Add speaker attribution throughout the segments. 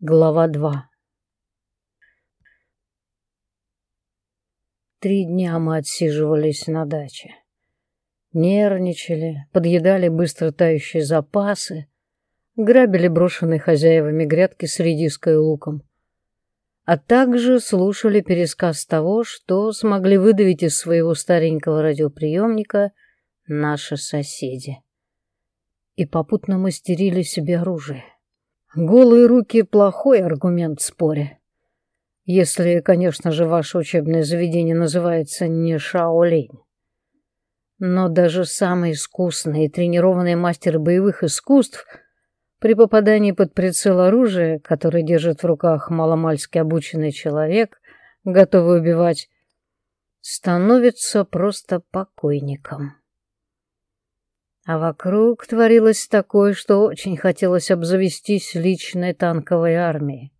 Speaker 1: Глава 2 Три дня мы отсиживались на даче. Нервничали, подъедали быстро тающие запасы, грабили брошенные хозяевами грядки с редиской и луком, а также слушали пересказ того, что смогли выдавить из своего старенького радиоприемника наши соседи. И попутно мастерили себе оружие. Голые руки — плохой аргумент в споре. Если, конечно же, ваше учебное заведение называется не Шаолинь. Но даже самый искусный и тренированный мастер боевых искусств при попадании под прицел оружия, которое держит в руках маломальски обученный человек, готовый убивать, становится просто покойником. А вокруг творилось такое, что очень хотелось обзавестись личной танковой армией.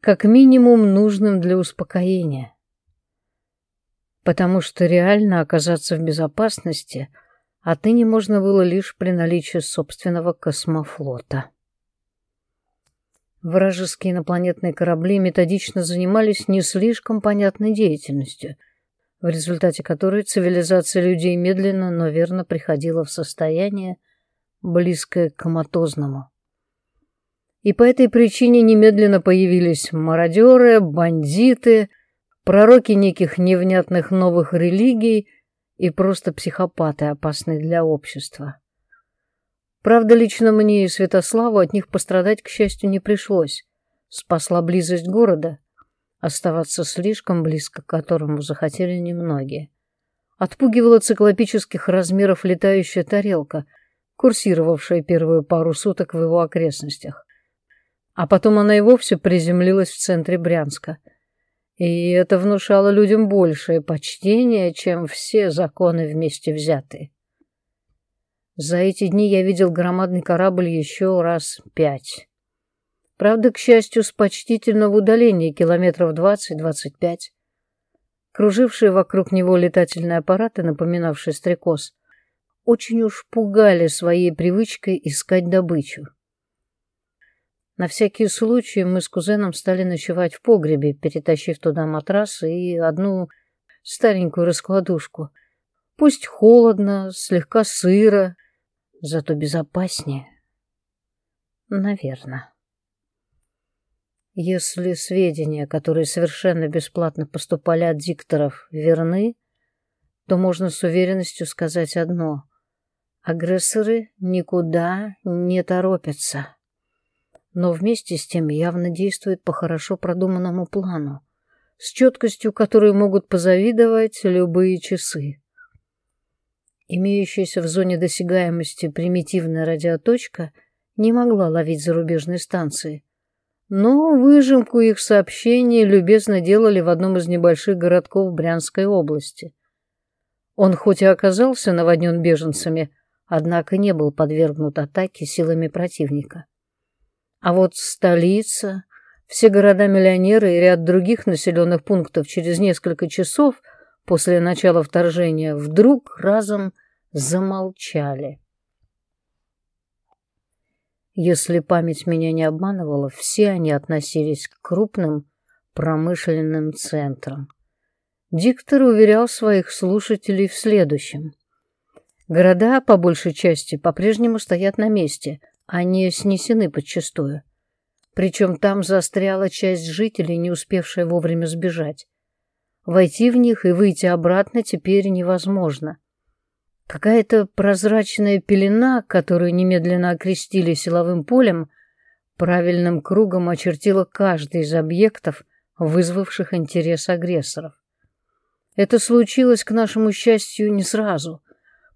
Speaker 1: Как минимум нужным для успокоения. Потому что реально оказаться в безопасности отныне можно было лишь при наличии собственного космофлота. Вражеские инопланетные корабли методично занимались не слишком понятной деятельностью — в результате которой цивилизация людей медленно, но верно приходила в состояние, близкое к коматозному. И по этой причине немедленно появились мародеры, бандиты, пророки неких невнятных новых религий и просто психопаты, опасные для общества. Правда, лично мне и Святославу от них пострадать, к счастью, не пришлось. Спасла близость города, оставаться слишком близко к которому захотели немногие. Отпугивала циклопических размеров летающая тарелка, курсировавшая первую пару суток в его окрестностях. А потом она и вовсе приземлилась в центре Брянска. И это внушало людям большее почтение, чем все законы вместе взятые. За эти дни я видел громадный корабль еще раз пять. Правда, к счастью, с почтительного удаления километров 20-25. Кружившие вокруг него летательные аппараты, напоминавшие стрекоз, очень уж пугали своей привычкой искать добычу. На всякий случай мы с кузеном стали ночевать в погребе, перетащив туда матрасы и одну старенькую раскладушку. Пусть холодно, слегка сыро, зато безопаснее. Наверное. Если сведения, которые совершенно бесплатно поступали от дикторов, верны, то можно с уверенностью сказать одно. Агрессоры никуда не торопятся. Но вместе с тем явно действуют по хорошо продуманному плану, с четкостью, которой могут позавидовать любые часы. Имеющаяся в зоне досягаемости примитивная радиоточка не могла ловить зарубежные станции – но выжимку их сообщений любезно делали в одном из небольших городков Брянской области. Он хоть и оказался наводнен беженцами, однако не был подвергнут атаке силами противника. А вот столица, все города-миллионеры и ряд других населенных пунктов через несколько часов после начала вторжения вдруг разом замолчали. Если память меня не обманывала, все они относились к крупным промышленным центрам. Диктор уверял своих слушателей в следующем. Города, по большей части, по-прежнему стоят на месте, они снесены подчистую. Причем там застряла часть жителей, не успевшая вовремя сбежать. Войти в них и выйти обратно теперь невозможно. Какая-то прозрачная пелена, которую немедленно окрестили силовым полем, правильным кругом очертила каждый из объектов, вызвавших интерес агрессоров. Это случилось, к нашему счастью, не сразу,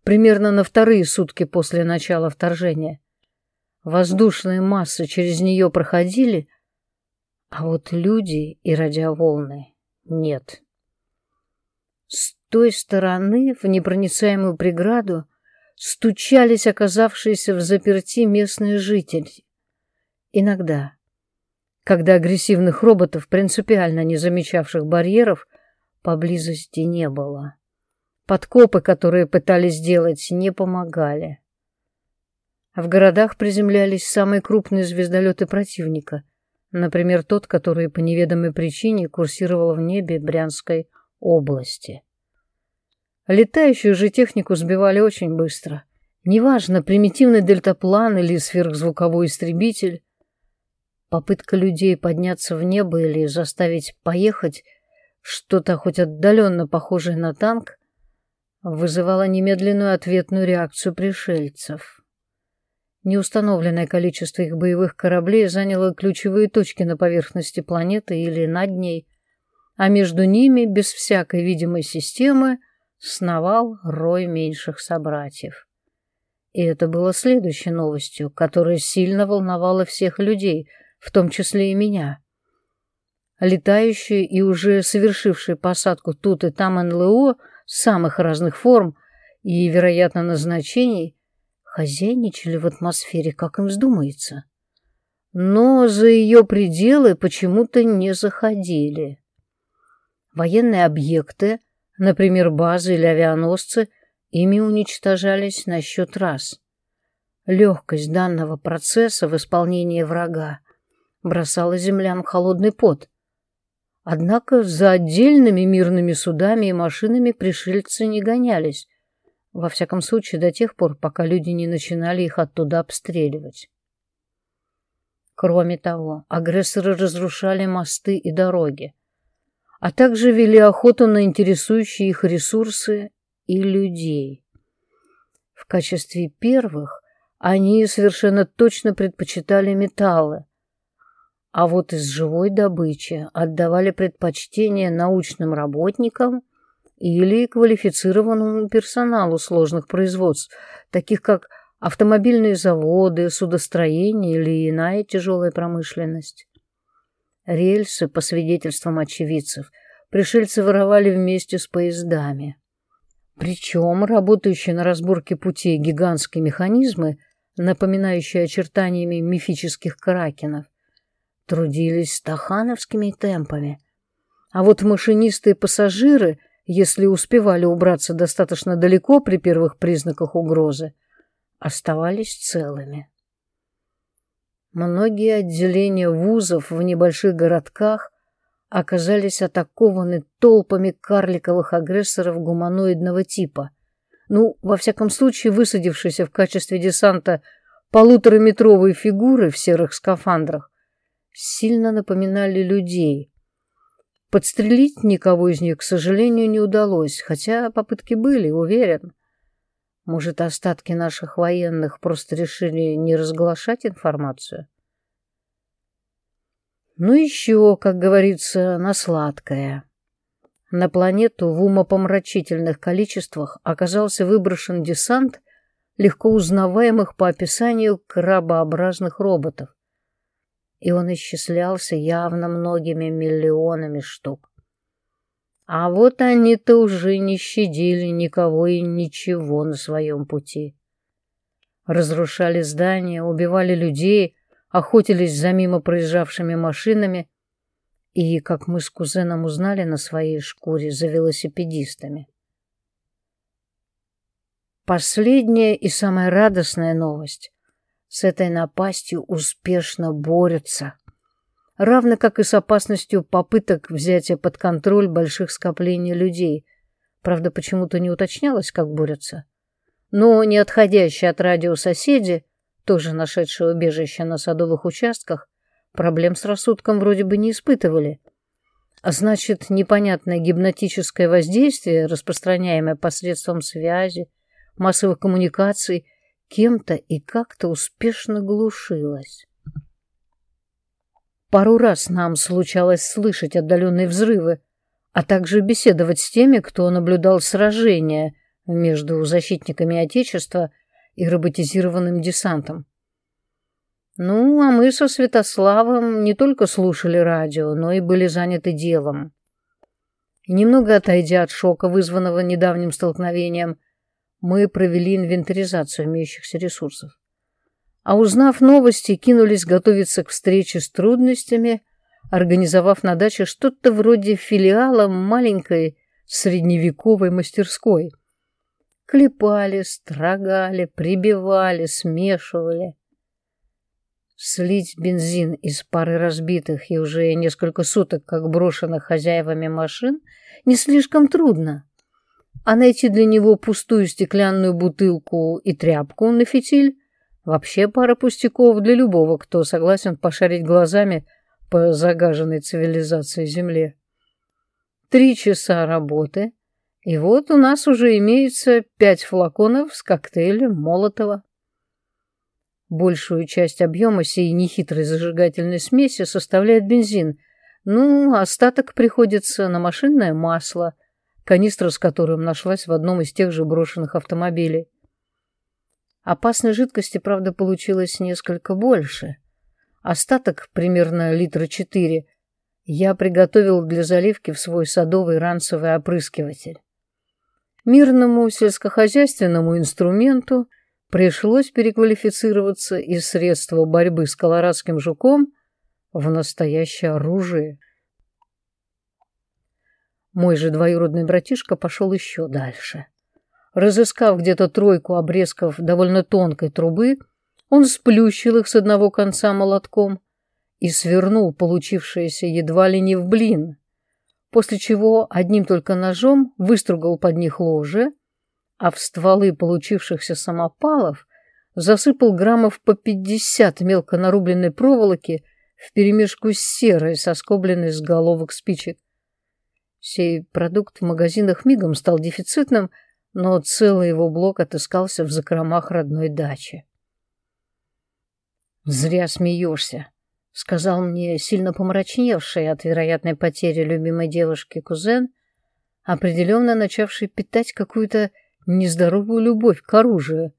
Speaker 1: примерно на вторые сутки после начала вторжения. Воздушные массы через нее проходили, а вот люди и радиоволны нет той стороны в непроницаемую преграду стучались оказавшиеся в заперти местные жители. Иногда, когда агрессивных роботов, принципиально не замечавших барьеров, поблизости не было. Подкопы, которые пытались сделать, не помогали. В городах приземлялись самые крупные звездолеты противника, Например, тот, который по неведомой причине курсировал в небе Брянской области. Летающую же технику сбивали очень быстро. Неважно, примитивный дельтаплан или сверхзвуковой истребитель. Попытка людей подняться в небо или заставить поехать что-то хоть отдаленно похожее на танк вызывала немедленную ответную реакцию пришельцев. Неустановленное количество их боевых кораблей заняло ключевые точки на поверхности планеты или над ней, а между ними, без всякой видимой системы, сновал рой меньших собратьев. И это было следующей новостью, которая сильно волновала всех людей, в том числе и меня. Летающие и уже совершившие посадку тут и там НЛО самых разных форм и, вероятно, назначений хозяйничали в атмосфере, как им вздумается. Но за ее пределы почему-то не заходили. Военные объекты, например, базы или авианосцы, ими уничтожались на счет раз. Легкость данного процесса в исполнении врага бросала землян холодный пот. Однако за отдельными мирными судами и машинами пришельцы не гонялись, во всяком случае до тех пор, пока люди не начинали их оттуда обстреливать. Кроме того, агрессоры разрушали мосты и дороги, а также вели охоту на интересующие их ресурсы и людей. В качестве первых они совершенно точно предпочитали металлы, а вот из живой добычи отдавали предпочтение научным работникам или квалифицированному персоналу сложных производств, таких как автомобильные заводы, судостроение или иная тяжелая промышленность. Рельсы, по свидетельствам очевидцев, пришельцы воровали вместе с поездами. Причем работающие на разборке путей гигантские механизмы, напоминающие очертаниями мифических кракенов, трудились стахановскими темпами. А вот машинисты и пассажиры, если успевали убраться достаточно далеко при первых признаках угрозы, оставались целыми. Многие отделения вузов в небольших городках оказались атакованы толпами карликовых агрессоров гуманоидного типа. Ну, во всяком случае, высадившиеся в качестве десанта полутораметровые фигуры в серых скафандрах сильно напоминали людей. Подстрелить никого из них, к сожалению, не удалось, хотя попытки были, уверен. Может, остатки наших военных просто решили не разглашать информацию? Ну еще, как говорится, на сладкое. На планету в умопомрачительных количествах оказался выброшен десант легко узнаваемых по описанию крабообразных роботов и он исчислялся явно многими миллионами штук. А вот они-то уже не щадили никого и ничего на своем пути. Разрушали здания, убивали людей, охотились за мимо проезжавшими машинами и, как мы с кузеном узнали на своей шкуре, за велосипедистами. Последняя и самая радостная новость с этой напастью успешно борются, равно как и с опасностью попыток взятия под контроль больших скоплений людей. Правда, почему-то не уточнялось, как борются. Но не отходящие от радио соседи, тоже нашедшие убежище на садовых участках, проблем с рассудком вроде бы не испытывали. А значит, непонятное гипнотическое воздействие, распространяемое посредством связи, массовых коммуникаций – кем-то и как-то успешно глушилась. Пару раз нам случалось слышать отдаленные взрывы, а также беседовать с теми, кто наблюдал сражения между защитниками Отечества и роботизированным десантом. Ну, а мы со Святославом не только слушали радио, но и были заняты делом. Немного отойдя от шока, вызванного недавним столкновением, мы провели инвентаризацию имеющихся ресурсов. А узнав новости, кинулись готовиться к встрече с трудностями, организовав на даче что-то вроде филиала маленькой средневековой мастерской. Клепали, строгали, прибивали, смешивали. Слить бензин из пары разбитых и уже несколько суток как брошенных хозяевами машин не слишком трудно. А найти для него пустую стеклянную бутылку и тряпку на фитиль – вообще пара пустяков для любого, кто согласен пошарить глазами по загаженной цивилизации Земле. Три часа работы, и вот у нас уже имеется пять флаконов с коктейлем Молотова. Большую часть объема сей нехитрой зажигательной смеси составляет бензин, ну, остаток приходится на машинное масло, канистра с которым нашлась в одном из тех же брошенных автомобилей. Опасной жидкости, правда, получилось несколько больше. Остаток, примерно литра четыре, я приготовил для заливки в свой садовый ранцевый опрыскиватель. Мирному сельскохозяйственному инструменту пришлось переквалифицироваться из средства борьбы с колорадским жуком в настоящее оружие. Мой же двоюродный братишка пошел еще дальше. Разыскав где-то тройку обрезков довольно тонкой трубы, он сплющил их с одного конца молотком и свернул получившееся едва ли не в блин, после чего одним только ножом выстругал под них ложе — а в стволы получившихся самопалов засыпал граммов по пятьдесят мелко нарубленной проволоки вперемешку с серой, соскобленной с головок спичек. Сей продукт в магазинах мигом стал дефицитным, но целый его блок отыскался в закромах родной дачи. «Зря смеешься», — сказал мне сильно помрачневший от вероятной потери любимой девушки кузен, определенно начавший питать какую-то нездоровую любовь к оружию.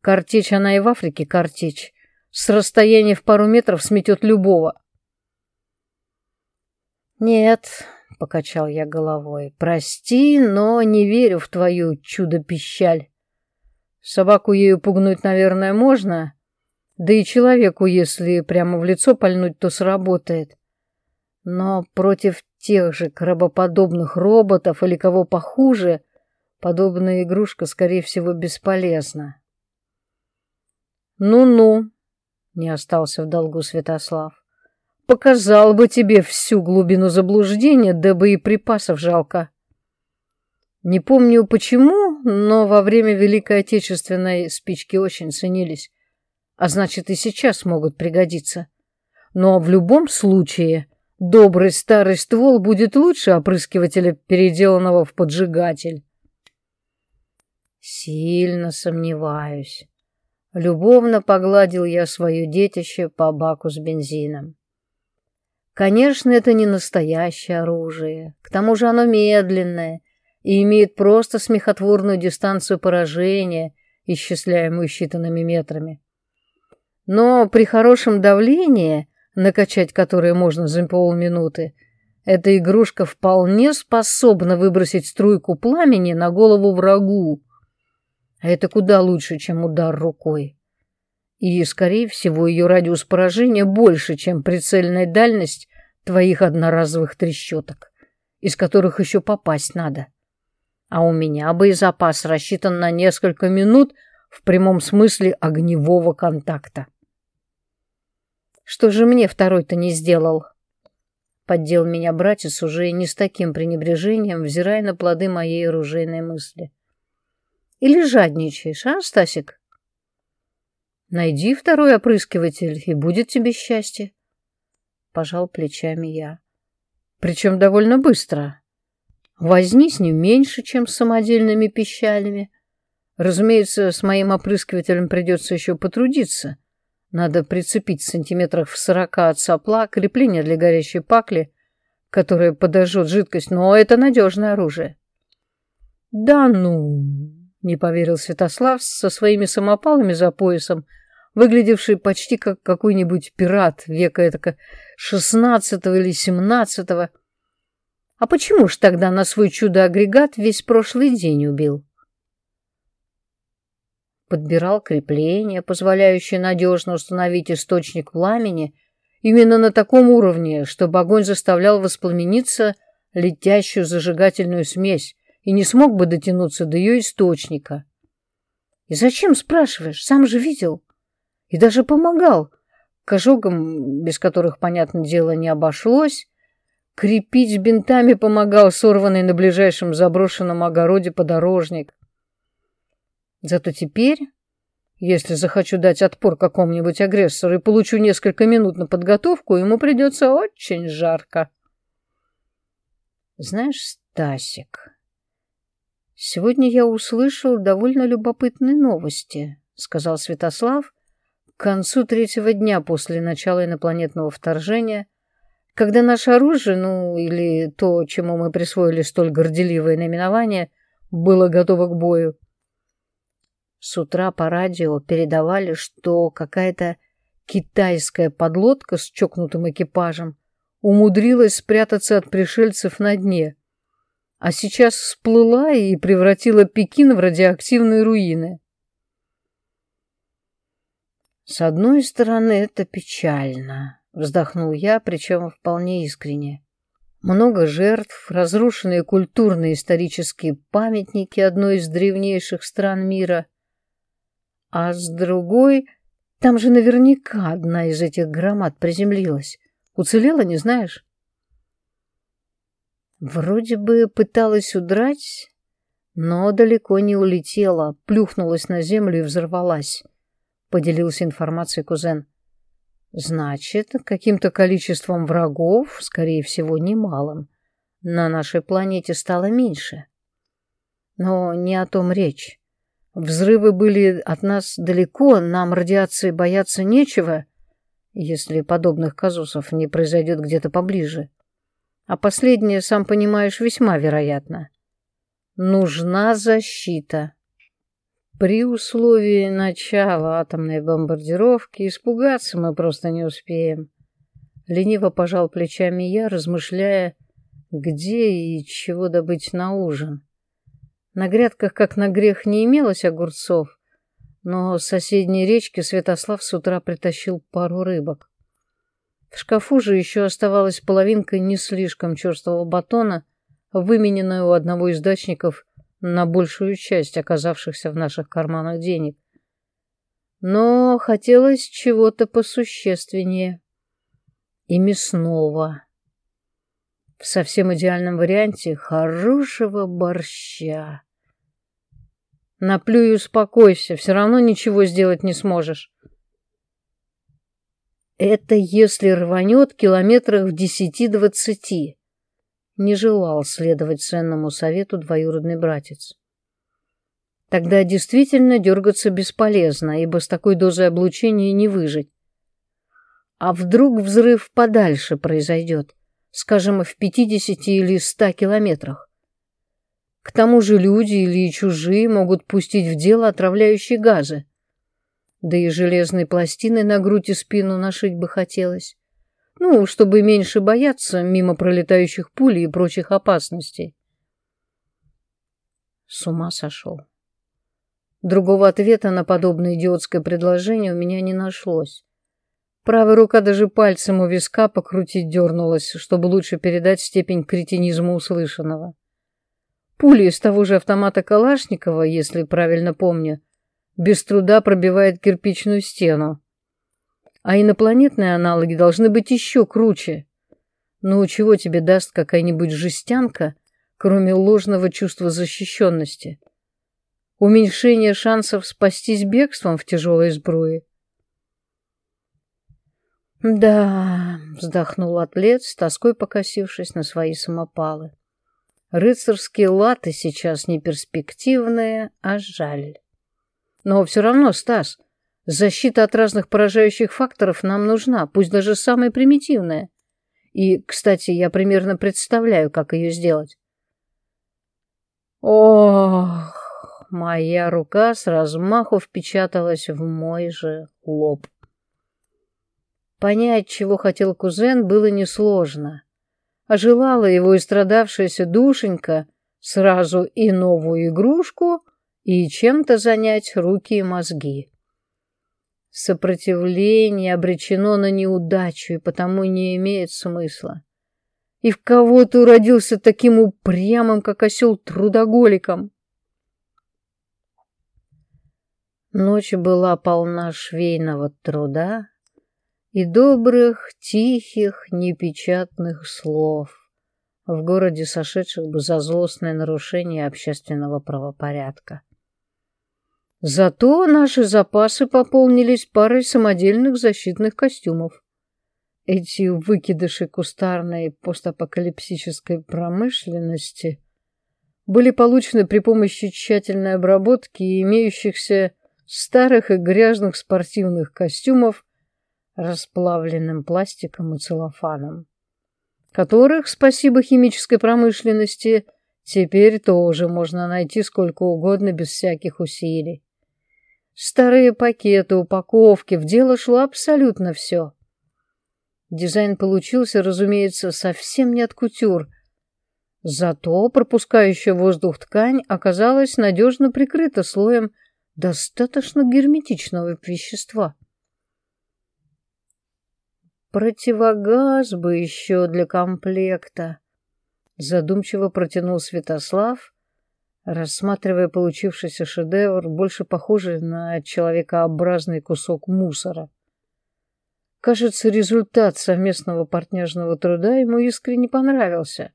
Speaker 1: Картечь она и в Африке картечь. С расстояния в пару метров сметет любого. «Нет», — покачал я головой, — «прости, но не верю в твою чудо-пищаль. Собаку ею пугнуть, наверное, можно, да и человеку, если прямо в лицо пальнуть, то сработает. Но против тех же крабоподобных роботов или кого похуже — Подобная игрушка, скорее всего, бесполезна. «Ну-ну», — не остался в долгу Святослав, — «показал бы тебе всю глубину заблуждения, да боеприпасов жалко». Не помню почему, но во время Великой Отечественной спички очень ценились, а значит и сейчас могут пригодиться. Но в любом случае добрый старый ствол будет лучше опрыскивателя, переделанного в поджигатель. Сильно сомневаюсь. Любовно погладил я свое детище по баку с бензином. Конечно, это не настоящее оружие. К тому же оно медленное и имеет просто смехотворную дистанцию поражения, исчисляемую считанными метрами. Но при хорошем давлении, накачать которое можно за полминуты, эта игрушка вполне способна выбросить струйку пламени на голову врагу, а это куда лучше, чем удар рукой. И, скорее всего, ее радиус поражения больше, чем прицельная дальность твоих одноразовых трещоток, из которых еще попасть надо. А у меня боезапас рассчитан на несколько минут в прямом смысле огневого контакта. Что же мне второй-то не сделал? Поддел меня братец уже не с таким пренебрежением, взирая на плоды моей оружейной мысли. Или жадничаешь, а, Стасик? Найди второй опрыскиватель, и будет тебе счастье. Пожал плечами я. Причем довольно быстро. Возни с ним меньше, чем с самодельными пищалями. Разумеется, с моим опрыскивателем придется еще потрудиться. Надо прицепить сантиметрах в сорока от сопла крепление для горящей пакли, которое подожжет жидкость, но это надежное оружие. Да ну, не поверил Святослав со своими самопалами за поясом, выглядевший почти как какой-нибудь пират века этако шестнадцатого или семнадцатого. А почему ж тогда на свой чудо-агрегат весь прошлый день убил? Подбирал крепление, позволяющее надежно установить источник пламени именно на таком уровне, чтобы огонь заставлял воспламениться летящую зажигательную смесь, и не смог бы дотянуться до ее источника. И зачем спрашиваешь? Сам же видел. И даже помогал. к ожогам, без которых, понятное дело, не обошлось, крепить бинтами помогал сорванный на ближайшем заброшенном огороде подорожник. Зато теперь, если захочу дать отпор какому-нибудь агрессору и получу несколько минут на подготовку, ему придется очень жарко. Знаешь, Стасик, сегодня я услышал довольно любопытные новости, сказал Святослав к концу третьего дня после начала инопланетного вторжения, когда наше оружие, ну или то, чему мы присвоили столь горделивое наименование, было готово к бою. С утра по радио передавали, что какая-то китайская подлодка с чокнутым экипажем умудрилась спрятаться от пришельцев на дне, а сейчас всплыла и превратила Пекин в радиоактивные руины. С одной стороны, это печально, вздохнул я, причем вполне искренне. Много жертв, разрушенные культурные исторические памятники одной из древнейших стран мира, а с другой, там же наверняка одна из этих громад приземлилась. Уцелела, не знаешь? Вроде бы пыталась удрать, но далеко не улетела, плюхнулась на землю и взорвалась. Поделился информацией кузен. Значит, каким-то количеством врагов, скорее всего, немалым, на нашей планете стало меньше. Но не о том речь. Взрывы были от нас далеко, нам радиации бояться нечего, если подобных казусов не произойдет где-то поближе. А последнее, сам понимаешь, весьма вероятно. Нужна защита. При условии начала атомной бомбардировки испугаться мы просто не успеем. Лениво пожал плечами я, размышляя, где и чего добыть на ужин. На грядках, как на грех, не имелось огурцов, но с соседней речки Святослав с утра притащил пару рыбок. В шкафу же еще оставалась половинка не слишком черствого батона, вымененная у одного из дачников на большую часть оказавшихся в наших карманах денег. Но хотелось чего-то посущественнее и мясного в совсем идеальном варианте хорошего борща. Наплюй и успокойся, все равно ничего сделать не сможешь. Это если рванет километрах в десяти-двадцати. Не желал следовать ценному совету двоюродный братец. Тогда действительно дергаться бесполезно, ибо с такой дозой облучения не выжить. А вдруг взрыв подальше произойдет? скажем, в 50 или 100 километрах. К тому же люди или чужие могут пустить в дело отравляющие газы. Да и железной пластины на грудь и спину нашить бы хотелось. Ну, чтобы меньше бояться мимо пролетающих пуль и прочих опасностей. С ума сошел. Другого ответа на подобное идиотское предложение у меня не нашлось. Правая рука даже пальцем у виска покрутить дернулась, чтобы лучше передать степень кретинизма услышанного. Пуля из того же автомата Калашникова, если правильно помню, без труда пробивает кирпичную стену. А инопланетные аналоги должны быть еще круче. Ну, чего тебе даст какая-нибудь жестянка, кроме ложного чувства защищенности? Уменьшение шансов спастись бегством в тяжелой сбруе? «Да», — вздохнул атлет, с тоской покосившись на свои самопалы. «Рыцарские латы сейчас не перспективные, а жаль. Но все равно, Стас, защита от разных поражающих факторов нам нужна, пусть даже самая примитивная. И, кстати, я примерно представляю, как ее сделать». «Ох!» Моя рука с размаху впечаталась в мой же лоб. Понять, чего хотел кузен, было несложно. А желала его истрадавшаяся душенька сразу и новую игрушку, и чем-то занять руки и мозги. Сопротивление обречено на неудачу и потому не имеет смысла. И в кого ты родился таким упрямым, как осел трудоголиком? Ночь была полна швейного труда, и добрых, тихих, непечатных слов в городе, сошедших бы за злостное нарушение общественного правопорядка. Зато наши запасы пополнились парой самодельных защитных костюмов. Эти выкидыши кустарной постапокалипсической промышленности были получены при помощи тщательной обработки имеющихся старых и грязных спортивных костюмов расплавленным пластиком и целлофаном, которых, спасибо химической промышленности, теперь тоже можно найти сколько угодно без всяких усилий. Старые пакеты, упаковки, в дело шло абсолютно все. Дизайн получился, разумеется, совсем не от кутюр. Зато пропускающая воздух ткань оказалась надежно прикрыта слоем достаточно герметичного вещества. Противогаз бы еще для комплекта. Задумчиво протянул Святослав, рассматривая получившийся шедевр, больше похожий на человекообразный кусок мусора. Кажется, результат совместного партнерного труда ему искренне понравился.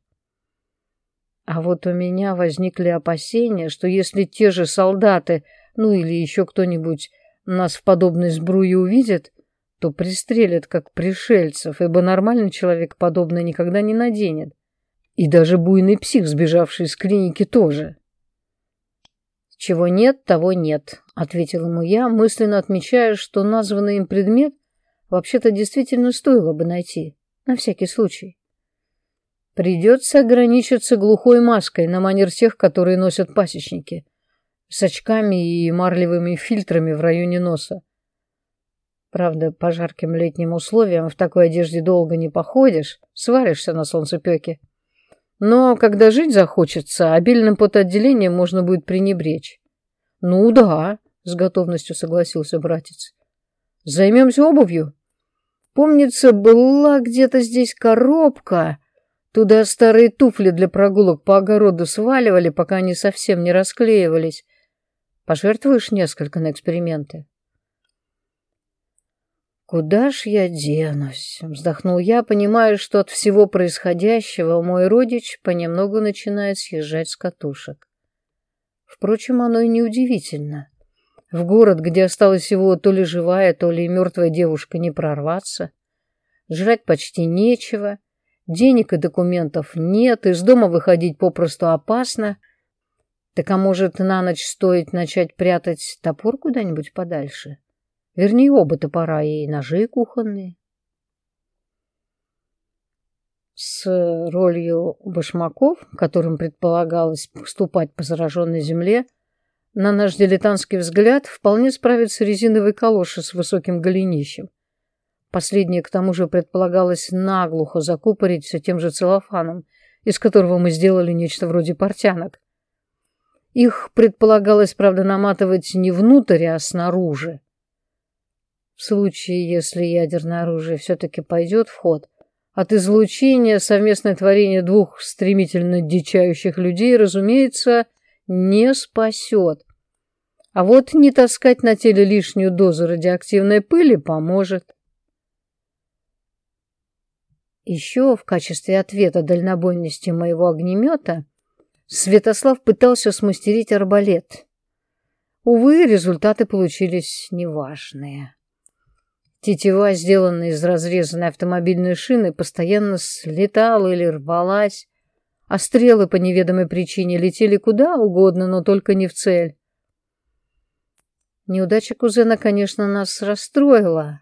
Speaker 1: А вот у меня возникли опасения, что если те же солдаты, ну или еще кто-нибудь, нас в подобной сбруе увидят, то пристрелят как пришельцев, ибо нормальный человек подобное никогда не наденет. И даже буйный псих, сбежавший из клиники, тоже. «Чего нет, того нет», — ответил ему я, мысленно отмечая, что названный им предмет вообще-то действительно стоило бы найти, на всякий случай. Придется ограничиться глухой маской на манер тех, которые носят пасечники, с очками и марлевыми фильтрами в районе носа. Правда, по жарким летним условиям в такой одежде долго не походишь, сваришься на солнцепеке. Но когда жить захочется, обильным потоотделением можно будет пренебречь. Ну да, с готовностью согласился братец. Займемся обувью. Помнится, была где-то здесь коробка. Туда старые туфли для прогулок по огороду сваливали, пока они совсем не расклеивались. Пожертвуешь несколько на эксперименты? «Куда ж я денусь?» — вздохнул я, понимая, что от всего происходящего мой родич понемногу начинает съезжать с катушек. Впрочем, оно и неудивительно. В город, где осталась его то ли живая, то ли мертвая девушка, не прорваться. Жрать почти нечего, денег и документов нет, из дома выходить попросту опасно. Так а может, на ночь стоит начать прятать топор куда-нибудь подальше?» Вернее, оба топора и ножи кухонные. С ролью башмаков, которым предполагалось ступать по зараженной земле, на наш дилетантский взгляд вполне справится резиновый калоши с высоким голенищем. Последнее, к тому же, предполагалось наглухо закупорить все тем же целлофаном, из которого мы сделали нечто вроде портянок. Их предполагалось, правда, наматывать не внутрь, а снаружи. В случае, если ядерное оружие все-таки пойдет в ход, от излучения совместное творение двух стремительно дичающих людей, разумеется, не спасет. А вот не таскать на теле лишнюю дозу радиоактивной пыли поможет. Еще в качестве ответа дальнобойности моего огнемета Святослав пытался смастерить арбалет. Увы, результаты получились неважные. Тетива, сделанная из разрезанной автомобильной шины, постоянно слетала или рвалась, а стрелы по неведомой причине летели куда угодно, но только не в цель. Неудача кузена, конечно, нас расстроила,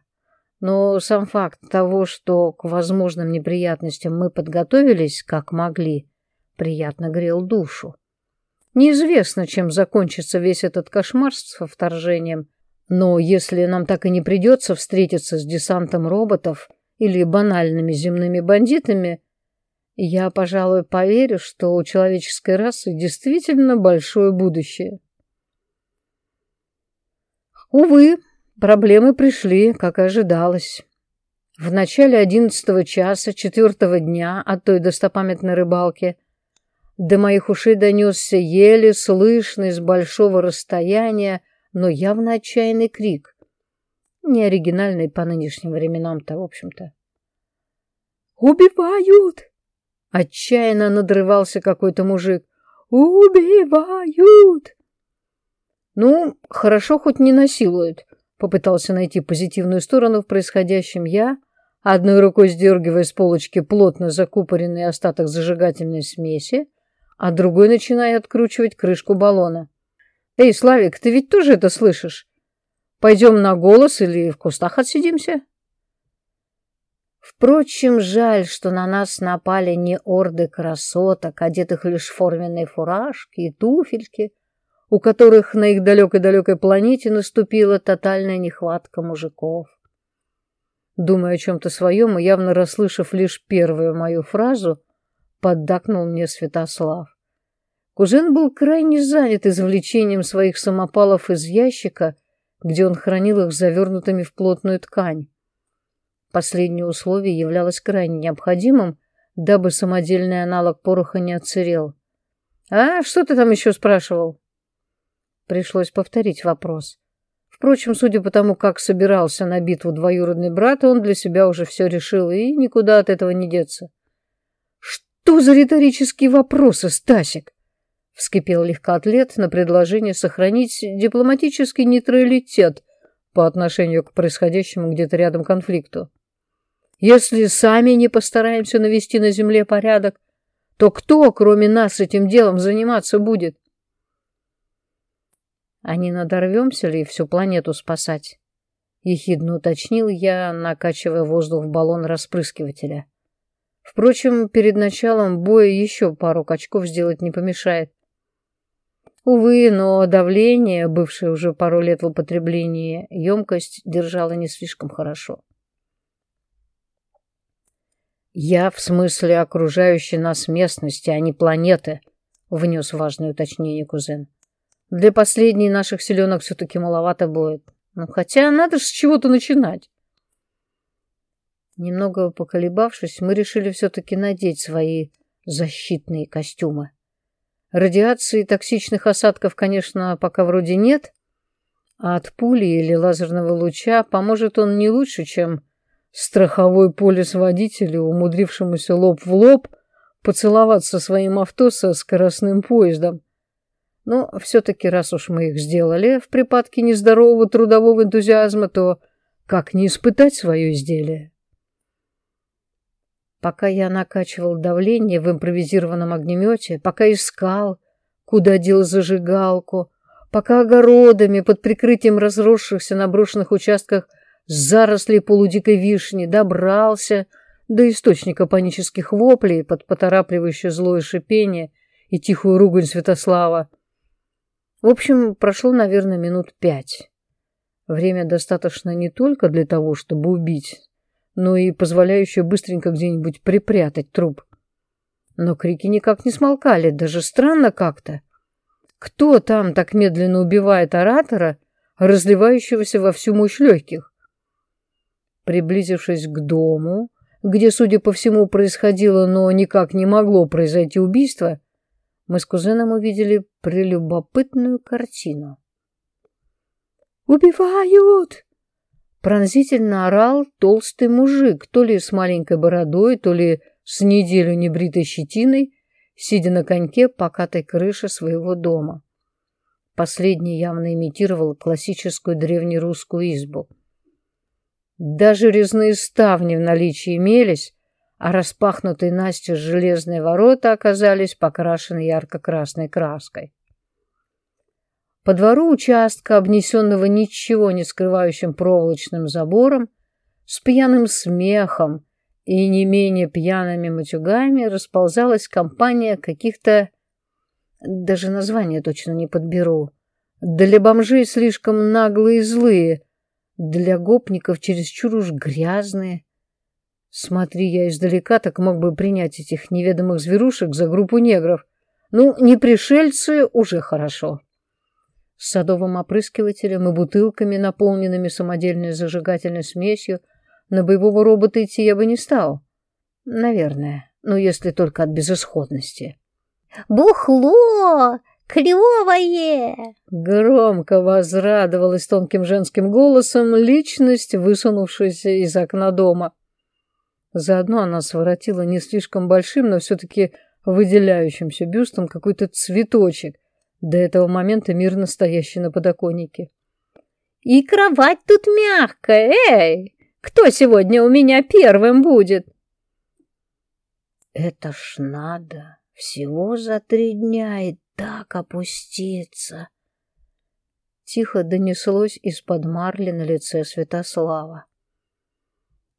Speaker 1: но сам факт того, что к возможным неприятностям мы подготовились, как могли, приятно грел душу. Неизвестно, чем закончится весь этот кошмар со вторжением, но если нам так и не придется встретиться с десантом роботов или банальными земными бандитами, я, пожалуй, поверю, что у человеческой расы действительно большое будущее. Увы, проблемы пришли, как и ожидалось. В начале одиннадцатого часа четвертого дня от той достопамятной рыбалки до моих ушей донесся еле слышный с большого расстояния но явно отчаянный крик. Не оригинальный по нынешним временам-то, в общем-то.
Speaker 2: «Убивают!»
Speaker 1: Отчаянно надрывался какой-то мужик. «Убивают!» «Ну, хорошо, хоть не насилуют», — попытался найти позитивную сторону в происходящем я, одной рукой сдергивая с полочки плотно закупоренный остаток зажигательной смеси, а другой начиная откручивать крышку баллона. «Эй, Славик, ты ведь тоже это слышишь? Пойдем на голос или в кустах отсидимся?» Впрочем, жаль, что на нас напали не орды красоток, одетых лишь в форменные фуражки и туфельки, у которых на их далекой-далекой планете наступила тотальная нехватка мужиков. Думая о чем-то своем явно расслышав лишь первую мою фразу, поддакнул мне Святослав. Кузен был крайне занят извлечением своих самопалов из ящика, где он хранил их завернутыми в плотную ткань. Последнее условие являлось крайне необходимым, дабы самодельный аналог пороха не отсырел. «А, что ты там еще спрашивал?» Пришлось повторить вопрос. Впрочем, судя по тому, как собирался на битву двоюродный брат, он для себя уже все решил и никуда от этого не деться. «Что за риторические вопросы, Стасик?» — вскипел легкоатлет на предложение сохранить дипломатический нейтралитет по отношению к происходящему где-то рядом конфликту. «Если сами не постараемся навести на земле порядок, то кто, кроме нас, этим делом заниматься будет?» «А не надорвемся ли всю планету спасать?» — ехидно уточнил я, накачивая воздух в баллон распрыскивателя. Впрочем, перед началом боя еще пару качков сделать не помешает. Увы, но давление, бывшее уже пару лет в употреблении, емкость держала не слишком хорошо. «Я в смысле окружающей нас местности, а не планеты», — внес важное уточнение кузен. «Для последней наших селенок все-таки маловато будет. Ну, хотя надо же с чего-то начинать». Немного поколебавшись, мы решили все-таки надеть свои защитные костюмы. Радиации токсичных осадков, конечно, пока вроде нет, а от пули или лазерного луча поможет он не лучше, чем страховой полис водителю, умудрившемуся лоб в лоб поцеловаться своим авто со скоростным поездом. Но все-таки, раз уж мы их сделали в припадке нездорового трудового энтузиазма, то как не испытать свое изделие? Пока я накачивал давление в импровизированном огнемете, пока искал, куда дел зажигалку, пока огородами под прикрытием разросшихся на брошенных участках зарослей полудикой вишни добрался до источника панических воплей под поторапливающее злое шипение и тихую ругань Святослава. В общем, прошло, наверное, минут пять. Время достаточно не только для того, чтобы убить но и позволяющая быстренько где-нибудь припрятать труп. Но крики никак не смолкали, даже странно как-то. Кто там так медленно убивает оратора, разливающегося во всю мощь легких? Приблизившись к дому, где, судя по всему, происходило, но никак не могло произойти убийство, мы с кузеном увидели прелюбопытную картину. «Убивают!» Пронзительно орал толстый мужик, то ли с маленькой бородой, то ли с неделю небритой щетиной, сидя на коньке покатой крыши своего дома. Последний явно имитировал классическую древнерусскую избу. Даже резные ставни в наличии имелись, а распахнутые настежь железные ворота оказались покрашены ярко-красной краской. По двору участка, обнесенного ничего не скрывающим проволочным забором, с пьяным смехом и не менее пьяными матюгами расползалась компания каких-то... Даже название точно не подберу. Для бомжей слишком наглые и злые, для гопников чересчур уж грязные. Смотри, я издалека так мог бы принять этих неведомых зверушек за группу негров. Ну, не пришельцы, уже хорошо. С садовым опрыскивателем и бутылками, наполненными самодельной зажигательной смесью, на боевого робота идти я бы не стал. Наверное, но если только от безысходности.
Speaker 2: «Бухло! Клевое!»
Speaker 1: Громко возрадовалась тонким женским голосом личность, высунувшаяся из окна дома. Заодно она своротила не слишком большим, но все-таки выделяющимся бюстом какой-то цветочек, до этого момента мирно стоящий на подоконнике.
Speaker 2: «И кровать тут мягкая, эй! Кто сегодня у меня первым будет?»
Speaker 1: «Это ж надо! Всего за три дня и так опуститься!» Тихо донеслось из-под марли на лице Святослава.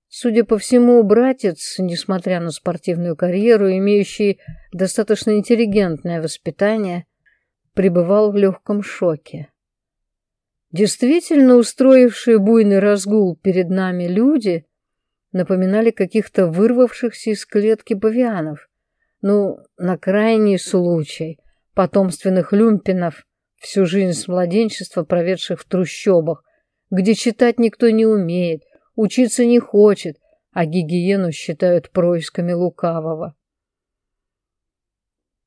Speaker 1: Судя по всему, братец, несмотря на спортивную карьеру, имеющий достаточно интеллигентное воспитание, пребывал в легком шоке. Действительно устроившие буйный разгул перед нами люди напоминали каких-то вырвавшихся из клетки павианов. Ну, на крайний случай, потомственных люмпинов, всю жизнь с младенчества проведших в трущобах, где читать никто не умеет, учиться не хочет, а гигиену считают происками лукавого.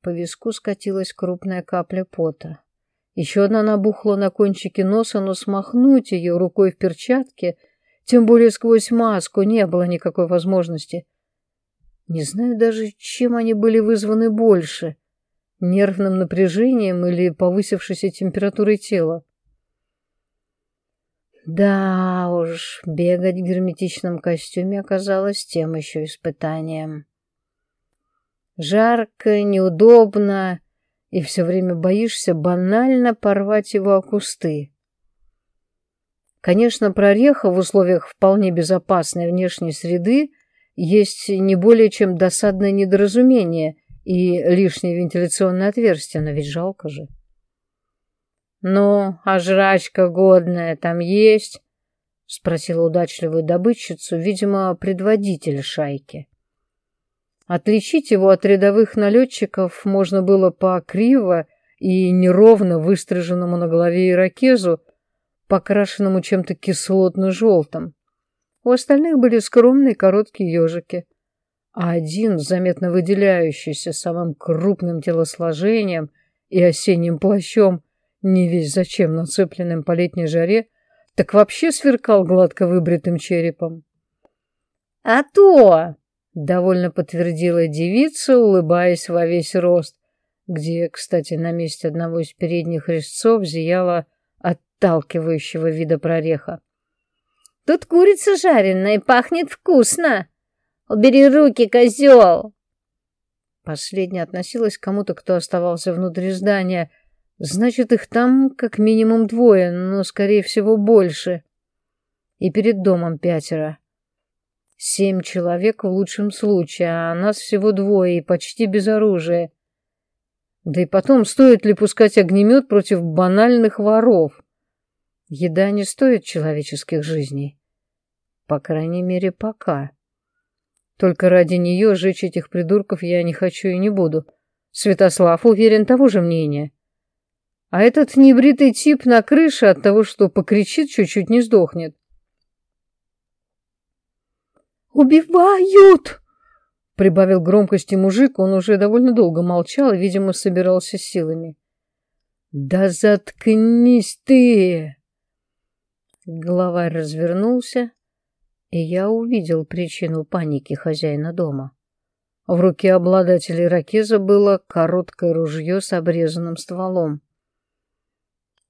Speaker 1: По виску скатилась крупная капля пота. Еще одна набухла на кончике носа, но смахнуть ее рукой в перчатке, тем более сквозь маску, не было никакой возможности. Не знаю даже, чем они были вызваны больше — нервным напряжением или повысившейся температурой тела. Да уж, бегать в герметичном костюме оказалось тем еще испытанием. Жарко, неудобно, и все время боишься банально порвать его о кусты. Конечно, прореха в условиях вполне безопасной внешней среды есть не более чем досадное недоразумение и лишнее вентиляционное отверстие, но ведь жалко же. «Ну, а жрачка годная там есть?» — спросила удачливую добытчицу, видимо, предводитель шайки. Отличить его от рядовых налетчиков можно было по криво и неровно выстриженному на голове ирокезу, покрашенному чем-то кислотно-желтым. У остальных были скромные короткие ежики, а один, заметно выделяющийся самым крупным телосложением и осенним плащом, не весь зачем нацепленным по летней жаре, так вообще сверкал гладко выбритым черепом.
Speaker 2: — А то!
Speaker 1: Довольно подтвердила девица, улыбаясь во весь рост, где, кстати, на месте одного из передних резцов зияла отталкивающего вида прореха.
Speaker 2: «Тут курица жареная пахнет вкусно! Убери руки, козел!»
Speaker 1: Последняя относилась к кому-то, кто оставался внутри здания. Значит, их там как минимум двое, но, скорее всего, больше. И перед домом пятеро. Семь человек в лучшем случае, а нас всего двое и почти без оружия. Да и потом, стоит ли пускать огнемет против банальных воров? Еда не стоит человеческих жизней. По крайней мере, пока. Только ради нее жечь этих придурков я не хочу и не буду. Святослав уверен того же мнения. А этот небритый тип на крыше от того, что покричит, чуть-чуть не сдохнет.
Speaker 2: «Убивают!»
Speaker 1: Прибавил громкости мужик, он уже довольно долго молчал и, видимо, собирался силами. «Да заткнись ты!» Главарь развернулся, и я увидел причину паники хозяина дома. В руке обладателя ракеза было короткое ружье с обрезанным стволом.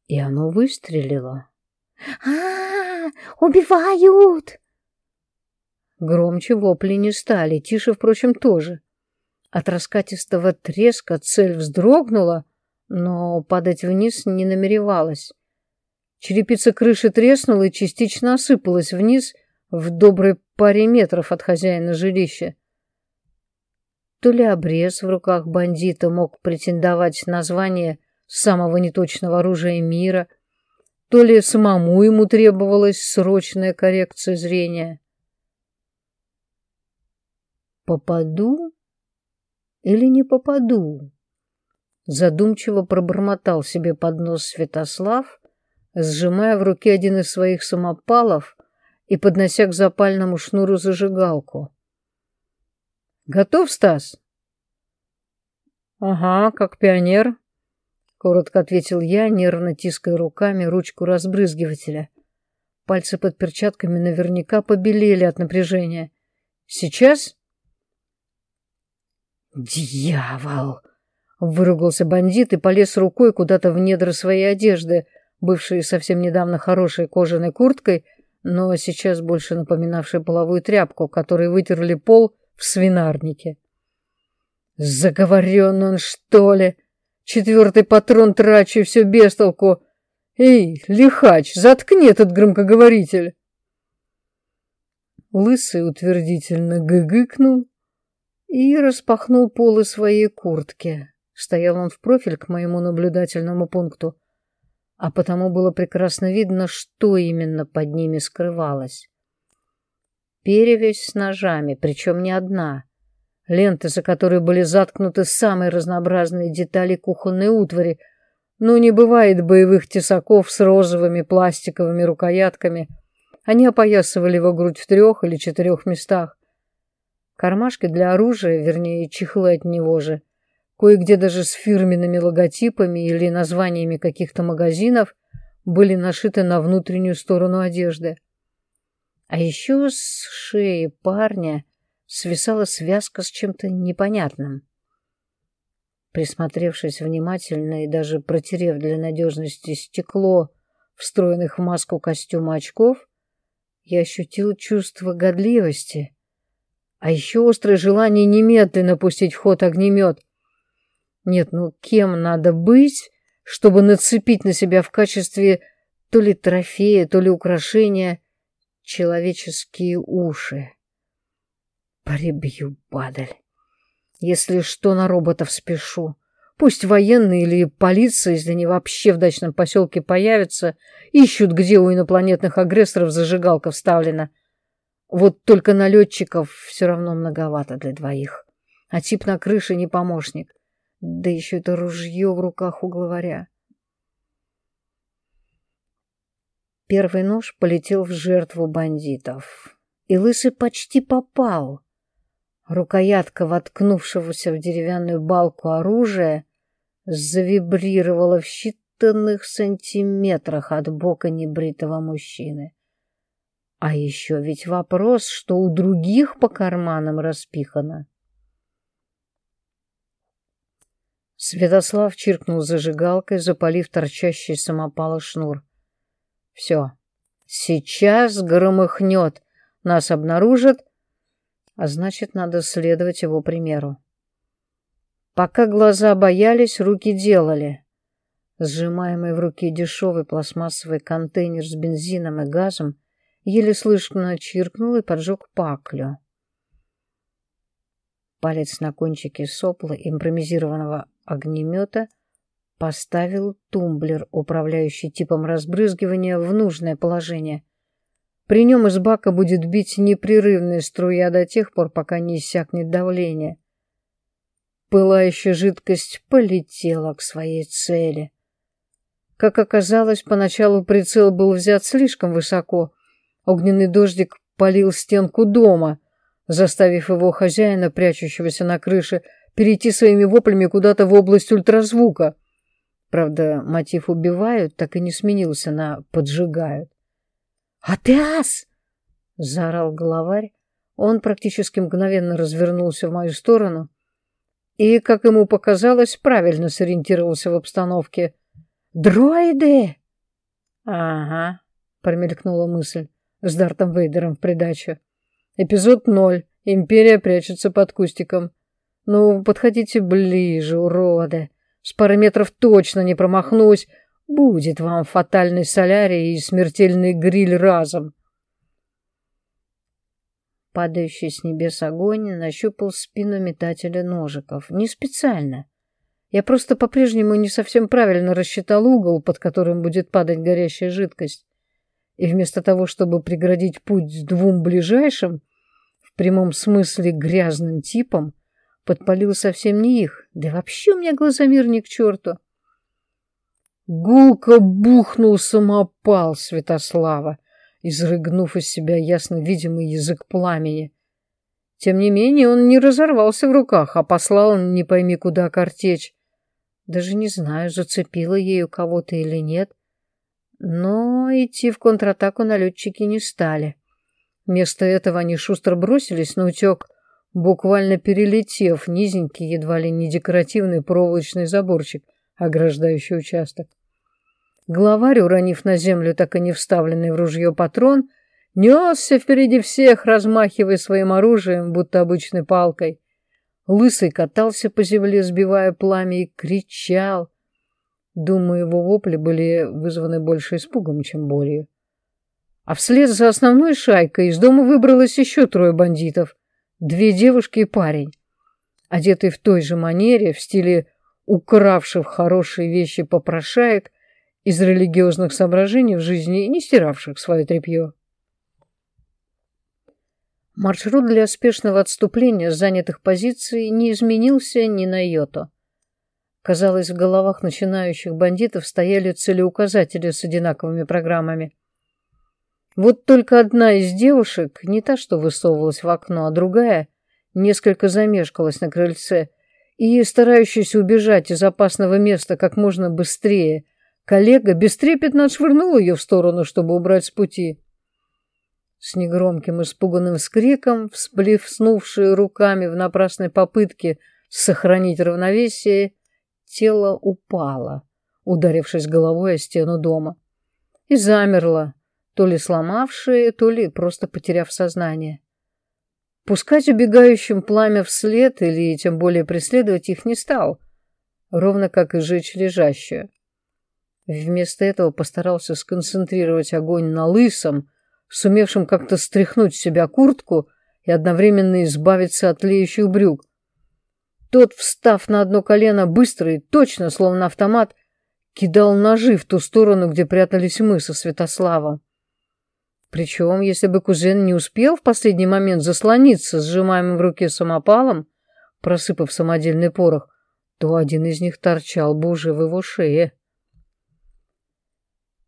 Speaker 1: И оно выстрелило.
Speaker 2: а, -а, -а Убивают!»
Speaker 1: Громче вопли не стали, тише, впрочем, тоже. От раскатистого треска цель вздрогнула, но падать вниз не намеревалась. Черепица крыши треснула и частично осыпалась вниз в доброй паре метров от хозяина жилища. То ли обрез в руках бандита мог претендовать на звание самого неточного оружия мира, то ли самому ему требовалась срочная коррекция зрения. Попаду или не попаду? Задумчиво пробормотал себе под нос Святослав, сжимая в руке один из своих самопалов и поднося к запальному шнуру зажигалку. «Готов, Стас?» «Ага, как пионер». коротко ответил я, нервно тиская руками ручку разбрызгивателя. Пальцы под перчатками наверняка побелели от напряжения. Сейчас? Дьявол! Выругался бандит и полез рукой куда-то в недра своей одежды, бывшей совсем недавно хорошей кожаной курткой, но сейчас больше напоминавшей половую тряпку, которой вытерли пол в свинарнике. Заговорен он, что ли? Четвертый патрон трачу, все без толку. Эй, лихач, заткни этот громкоговоритель. Лысый утвердительно гыгыкнул и распахнул полы своей куртки. Стоял он в профиль к моему наблюдательному пункту, а потому было прекрасно видно, что именно под ними скрывалось. Перевязь с ножами, причем не одна. Ленты, за которые были заткнуты самые разнообразные детали кухонной утвари. Ну, не бывает боевых тесаков с розовыми пластиковыми рукоятками. Они опоясывали его грудь в трех или четырех местах. Кармашки для оружия, вернее, чехлы от него же, кое-где даже с фирменными логотипами или названиями каких-то магазинов, были нашиты на внутреннюю сторону одежды. А еще с шеи парня свисала связка с чем-то непонятным. Присмотревшись внимательно и даже протерев для надежности стекло встроенных в маску костюма очков, я ощутил чувство годливости — а еще острое желание немедленно пустить в ход огнемет. Нет, ну кем надо быть, чтобы нацепить на себя в качестве то ли трофея, то ли украшения человеческие уши? Прибью, падаль. Если что, на роботов спешу. Пусть военные или полиция, если они вообще в дачном поселке появятся, ищут, где у инопланетных агрессоров зажигалка вставлена. Вот только налетчиков все равно многовато для двоих. А тип на крыше не помощник. Да еще это ружье в руках у главаря. Первый нож полетел в жертву бандитов. И Лысый почти попал. Рукоятка воткнувшегося в деревянную балку оружия завибрировала в считанных сантиметрах от бока небритого мужчины. А еще ведь вопрос, что у других по карманам распихано. Святослав чиркнул зажигалкой, запалив торчащий самопала шнур. Все, сейчас громыхнет, нас обнаружат, а значит, надо следовать его примеру. Пока глаза боялись, руки делали. Сжимаемый в руке дешевый пластмассовый контейнер с бензином и газом еле слышно чиркнул и поджег паклю. Палец на кончике сопла импровизированного огнемета поставил тумблер, управляющий типом разбрызгивания, в нужное положение. При нем из бака будет бить непрерывная струя до тех пор, пока не иссякнет давление. Пылающая жидкость полетела к своей цели. Как оказалось, поначалу прицел был взят слишком высоко, Огненный дождик полил стенку дома, заставив его хозяина, прячущегося на крыше, перейти своими воплями куда-то в область ультразвука. Правда, мотив «убивают» так и не сменился на «поджигают». «А ты ас!» — заорал главарь. Он практически мгновенно развернулся в мою сторону и, как ему показалось, правильно сориентировался в обстановке. «Дроиды!» «Ага», — промелькнула мысль с Дартом Вейдером в придачу. Эпизод ноль. Империя прячется под кустиком. Ну, подходите ближе, уроды. С пары метров точно не промахнусь. Будет вам фатальный солярий и смертельный гриль разом. Падающий с небес огонь нащупал спину метателя ножиков. Не специально. Я просто по-прежнему не совсем правильно рассчитал угол, под которым будет падать горящая жидкость и вместо того, чтобы преградить путь двум ближайшим, в прямом смысле грязным типам, подпалил совсем не их, да вообще у меня глазомир ни к черту. Гулко бухнул самопал Святослава, изрыгнув из себя ясно видимый язык пламени. Тем не менее он не разорвался в руках, а послал не пойми куда картечь. Даже не знаю, зацепила ею кого-то или нет. Но идти в контратаку налетчики не стали. Вместо этого они шустро бросились на утек, буквально перелетев низенький, едва ли не декоративный проволочный заборчик, ограждающий участок. Главарь, уронив на землю так и не вставленный в ружье патрон, несся впереди всех, размахивая своим оружием, будто обычной палкой. Лысый катался по земле, сбивая пламя, и кричал. Думаю, его вопли были вызваны больше испугом, чем болью. А вслед за основной шайкой из дома выбралось еще трое бандитов. Две девушки и парень. Одетый в той же манере, в стиле укравших хорошие вещи попрошаек, из религиозных соображений в жизни не стиравших свое тряпье. Маршрут для спешного отступления с занятых позиций не изменился ни на йоту. Казалось, в головах начинающих бандитов стояли целеуказатели с одинаковыми программами. Вот только одна из девушек, не та, что высовывалась в окно, а другая, несколько замешкалась на крыльце и, старающаяся убежать из опасного места как можно быстрее, коллега бестрепетно отшвырнул ее в сторону, чтобы убрать с пути. С негромким испуганным скриком, всплеснувшие руками в напрасной попытке сохранить равновесие, тело упало, ударившись головой о стену дома. И замерло, то ли сломавшие, то ли просто потеряв сознание. Пускать убегающим пламя вслед или тем более преследовать их не стал, ровно как и жечь лежащую. Вместо этого постарался сконцентрировать огонь на лысом, сумевшем как-то стряхнуть с себя куртку и одновременно избавиться от тлеющих брюк. Тот, встав на одно колено быстро и точно, словно автомат, кидал ножи в ту сторону, где прятались мы со Святославом. Причем, если бы кузен не успел в последний момент заслониться сжимаемым в руке самопалом, просыпав самодельный порох, то один из них торчал бы уже в его шее.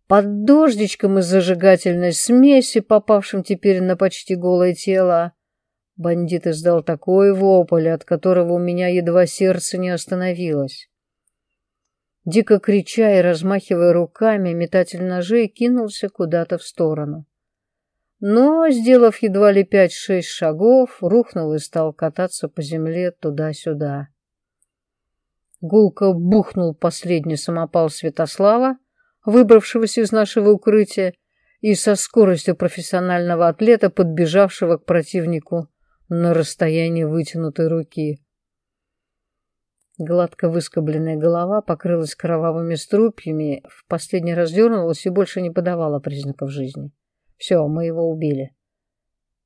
Speaker 1: Под дождичком из зажигательной смеси, попавшим теперь на почти голое тело, бандит издал такой вопль, от которого у меня едва сердце не остановилось. Дико крича и размахивая руками, метатель ножей кинулся куда-то в сторону но, сделав едва ли пять-шесть шагов, рухнул и стал кататься по земле туда-сюда. Гулко бухнул последний самопал Святослава, выбравшегося из нашего укрытия, и со скоростью профессионального атлета, подбежавшего к противнику на расстоянии вытянутой руки. Гладко выскобленная голова покрылась кровавыми струпьями, в последний раз дернулась и больше не подавала признаков жизни. Все, мы его убили.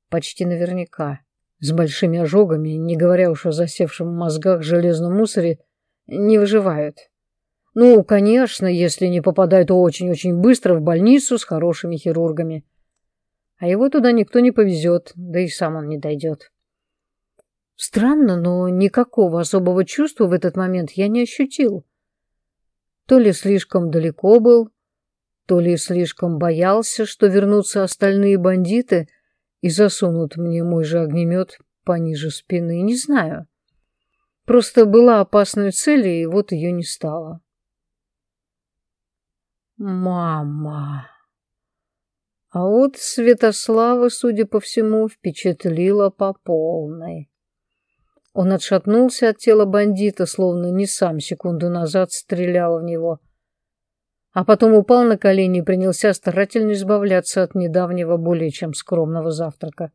Speaker 1: Почти наверняка. С большими ожогами, не говоря уж о засевшем мозгах железном мусоре, не выживают. Ну, конечно, если не попадают очень-очень быстро в больницу с хорошими хирургами. А его туда никто не повезет, да и сам он не дойдет. Странно, но никакого особого чувства в этот момент я не ощутил. То ли слишком далеко был, то ли слишком боялся, что вернутся остальные бандиты и засунут мне мой же огнемет пониже спины, не знаю. Просто была опасной целью, и вот ее не стало. Мама. А вот Святослава, судя по всему, впечатлила по полной. Он отшатнулся от тела бандита, словно не сам секунду назад стрелял в него, а потом упал на колени и принялся старательно избавляться от недавнего более чем скромного завтрака.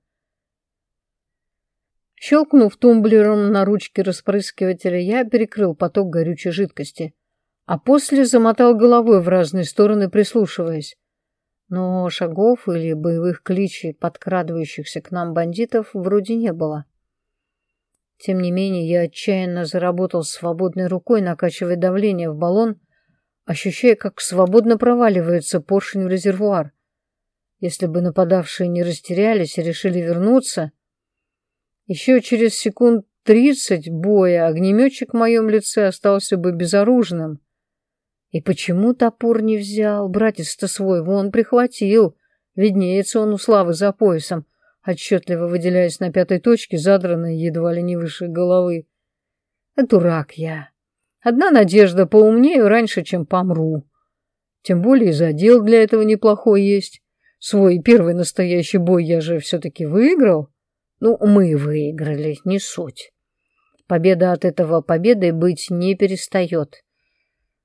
Speaker 1: Щелкнув тумблером на ручке распрыскивателя, я перекрыл поток горючей жидкости, а после замотал головой в разные стороны, прислушиваясь. Но шагов или боевых кличей, подкрадывающихся к нам бандитов, вроде не было. Тем не менее, я отчаянно заработал свободной рукой, накачивая давление в баллон, ощущая, как свободно проваливается поршень в резервуар. Если бы нападавшие не растерялись и решили вернуться, еще через секунд тридцать боя огнеметчик в моем лице остался бы безоружным. И почему топор не взял? Братец-то свой вон прихватил. Виднеется он у Славы за поясом, отчетливо выделяясь на пятой точке, задранной едва ли не выше головы. Дурак я. Одна надежда поумнею раньше, чем помру. Тем более задел для этого неплохой есть. Свой первый настоящий бой я же все-таки выиграл. Ну, мы выиграли, не суть. Победа от этого победой быть не перестает.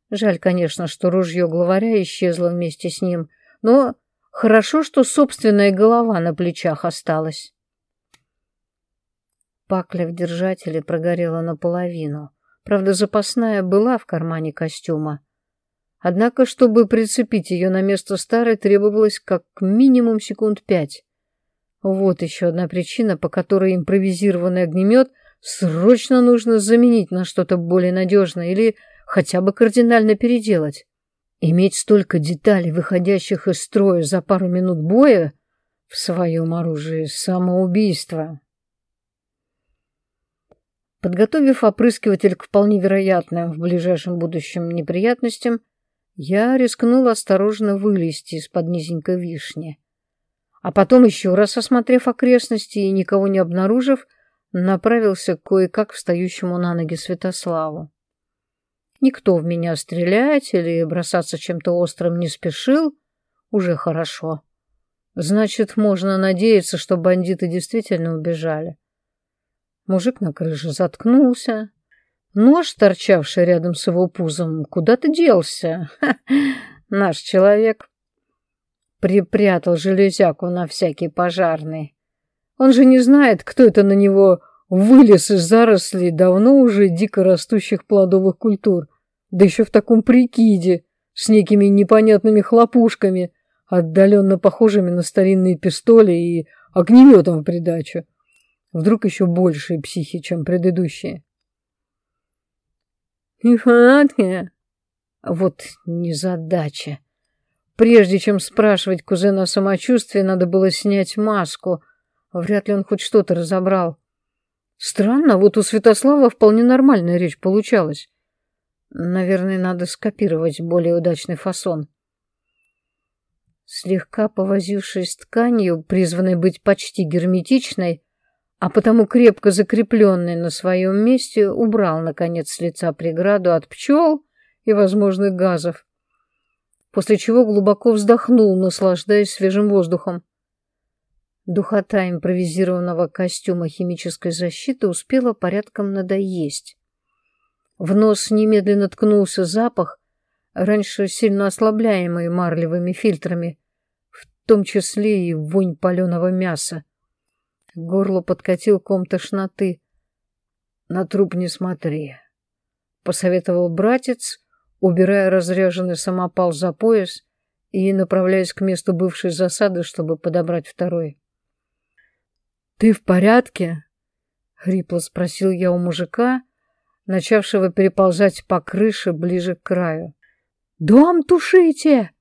Speaker 1: Жаль, конечно, что ружье главаря исчезло вместе с ним, но хорошо, что собственная голова на плечах осталась. Пакля в держателе прогорела наполовину. Правда, запасная была в кармане костюма. Однако, чтобы прицепить ее на место старой, требовалось как минимум секунд пять. Вот еще одна причина, по которой импровизированный огнемет срочно нужно заменить на что-то более надежное или хотя бы кардинально переделать. Иметь столько деталей, выходящих из строя за пару минут боя, в своем оружии самоубийство. Подготовив опрыскиватель к вполне вероятным в ближайшем будущем неприятностям, я рискнул осторожно вылезти из-под низенькой вишни. А потом, еще раз осмотрев окрестности и никого не обнаружив, направился кое-как встающему на ноги Святославу. Никто в меня стрелять или бросаться чем-то острым не спешил. Уже хорошо. Значит, можно надеяться, что бандиты действительно убежали. Мужик на крыше заткнулся. Нож, торчавший рядом с его пузом, куда-то делся. Ха, наш человек припрятал железяку на всякий пожарный. Он же не знает, кто это на него вылез из зарослей давно уже дико растущих плодовых культур, да еще в таком прикиде, с некими непонятными хлопушками, отдаленно похожими на старинные пистоли и огнеметом в придачу. Вдруг еще большие психи, чем предыдущие. «Ихатки!» Вот незадача. Прежде чем спрашивать кузена о самочувствии, надо было снять маску. Вряд ли он хоть что-то разобрал. Странно, вот у Святослава вполне нормальная речь получалась. Наверное, надо скопировать более удачный фасон. Слегка повозившись тканью, призванной быть почти герметичной, а потому крепко закрепленной на своем месте, убрал, наконец, с лица преграду от пчел и возможных газов, после чего глубоко вздохнул, наслаждаясь свежим воздухом. Духота импровизированного костюма химической защиты успела порядком надоесть. В нос немедленно ткнулся запах, раньше сильно ослабляемый марлевыми фильтрами, в том числе и вонь паленого мяса. К горлу подкатил ком тошноты. «На труп не смотри», — посоветовал братец, убирая разряженный самопал за пояс и направляясь к месту бывшей засады, чтобы подобрать второй. «Ты в порядке?» — хрипло спросил я у мужика, начавшего переползать по крыше ближе к краю. «Дом тушите!»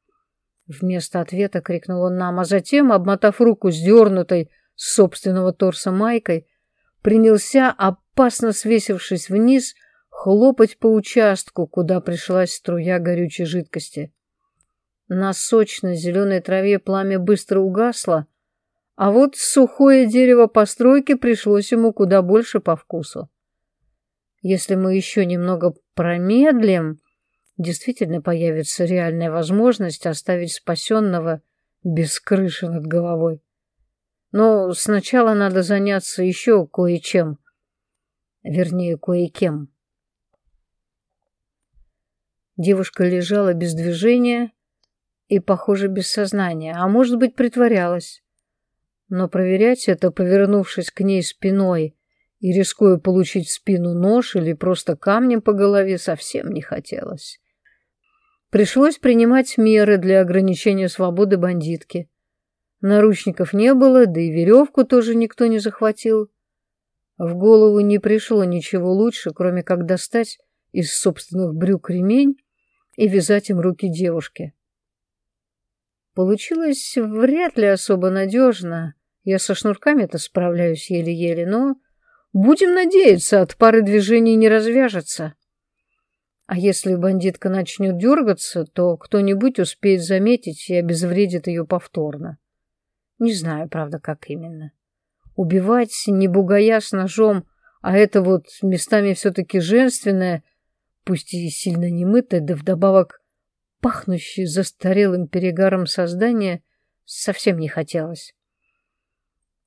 Speaker 1: Вместо ответа крикнул он нам, а затем, обмотав руку сдернутой с собственного торса майкой, принялся, опасно свесившись вниз, хлопать по участку, куда пришлась струя горючей жидкости. На сочной зеленой траве пламя быстро угасло, а вот сухое дерево постройки пришлось ему куда больше по вкусу. Если мы еще немного промедлим, действительно появится реальная возможность оставить спасенного без крыши над головой. Но сначала надо заняться еще кое-чем. Вернее, кое-кем. Девушка лежала без движения и, похоже, без сознания, а может быть, притворялась но проверять это, повернувшись к ней спиной и рискуя получить в спину нож или просто камнем по голове, совсем не хотелось. Пришлось принимать меры для ограничения свободы бандитки. Наручников не было, да и веревку тоже никто не захватил. В голову не пришло ничего лучше, кроме как достать из собственных брюк ремень и вязать им руки девушки. Получилось вряд ли особо надежно. Я со шнурками-то справляюсь еле-еле, но будем надеяться, от пары движений не развяжется. А если бандитка начнет дергаться, то кто-нибудь успеет заметить и обезвредит ее повторно. Не знаю, правда, как именно. Убивать не бугая с ножом, а это вот местами все-таки женственное, пусть и сильно немытое, да вдобавок пахнущее застарелым перегаром создания, совсем не хотелось.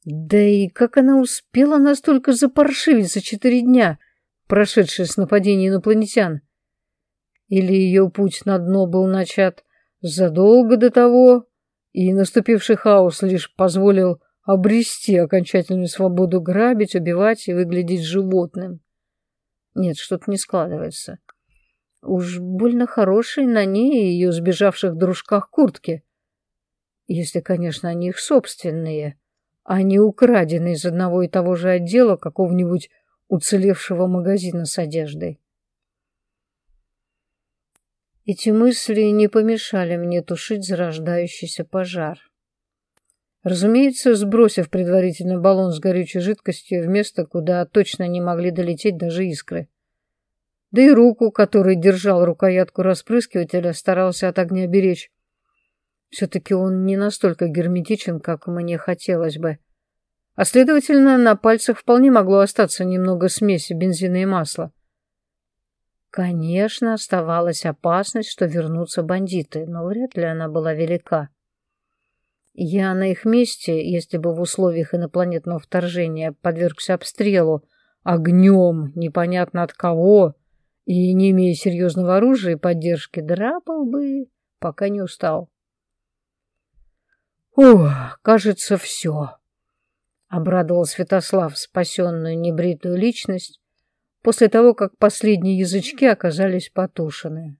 Speaker 1: Да и как она успела настолько запаршивить за четыре дня, прошедшие с нападения инопланетян? Или ее путь на дно был начат задолго до того, и наступивший хаос лишь позволил обрести окончательную свободу грабить, убивать и выглядеть животным? Нет, что-то не складывается. Уж больно хорошие на ней и ее сбежавших дружках куртки. Если, конечно, они их собственные, а не украденные из одного и того же отдела какого-нибудь уцелевшего магазина с одеждой. Эти мысли не помешали мне тушить зарождающийся пожар. Разумеется, сбросив предварительно баллон с горючей жидкостью в место, куда точно не могли долететь даже искры. Да и руку, которой держал рукоятку распрыскивателя, старался от огня беречь. Все-таки он не настолько герметичен, как мне хотелось бы. А следовательно, на пальцах вполне могло остаться немного смеси бензина и масла. Конечно, оставалась опасность, что вернутся бандиты, но вряд ли она была велика. Я на их месте, если бы в условиях инопланетного вторжения подвергся обстрелу огнем непонятно от кого и не имея серьезного оружия и поддержки, драпал бы, пока не устал. «Ох, кажется, все», — обрадовал Святослав спасенную небритую личность после того, как последние язычки оказались потушены.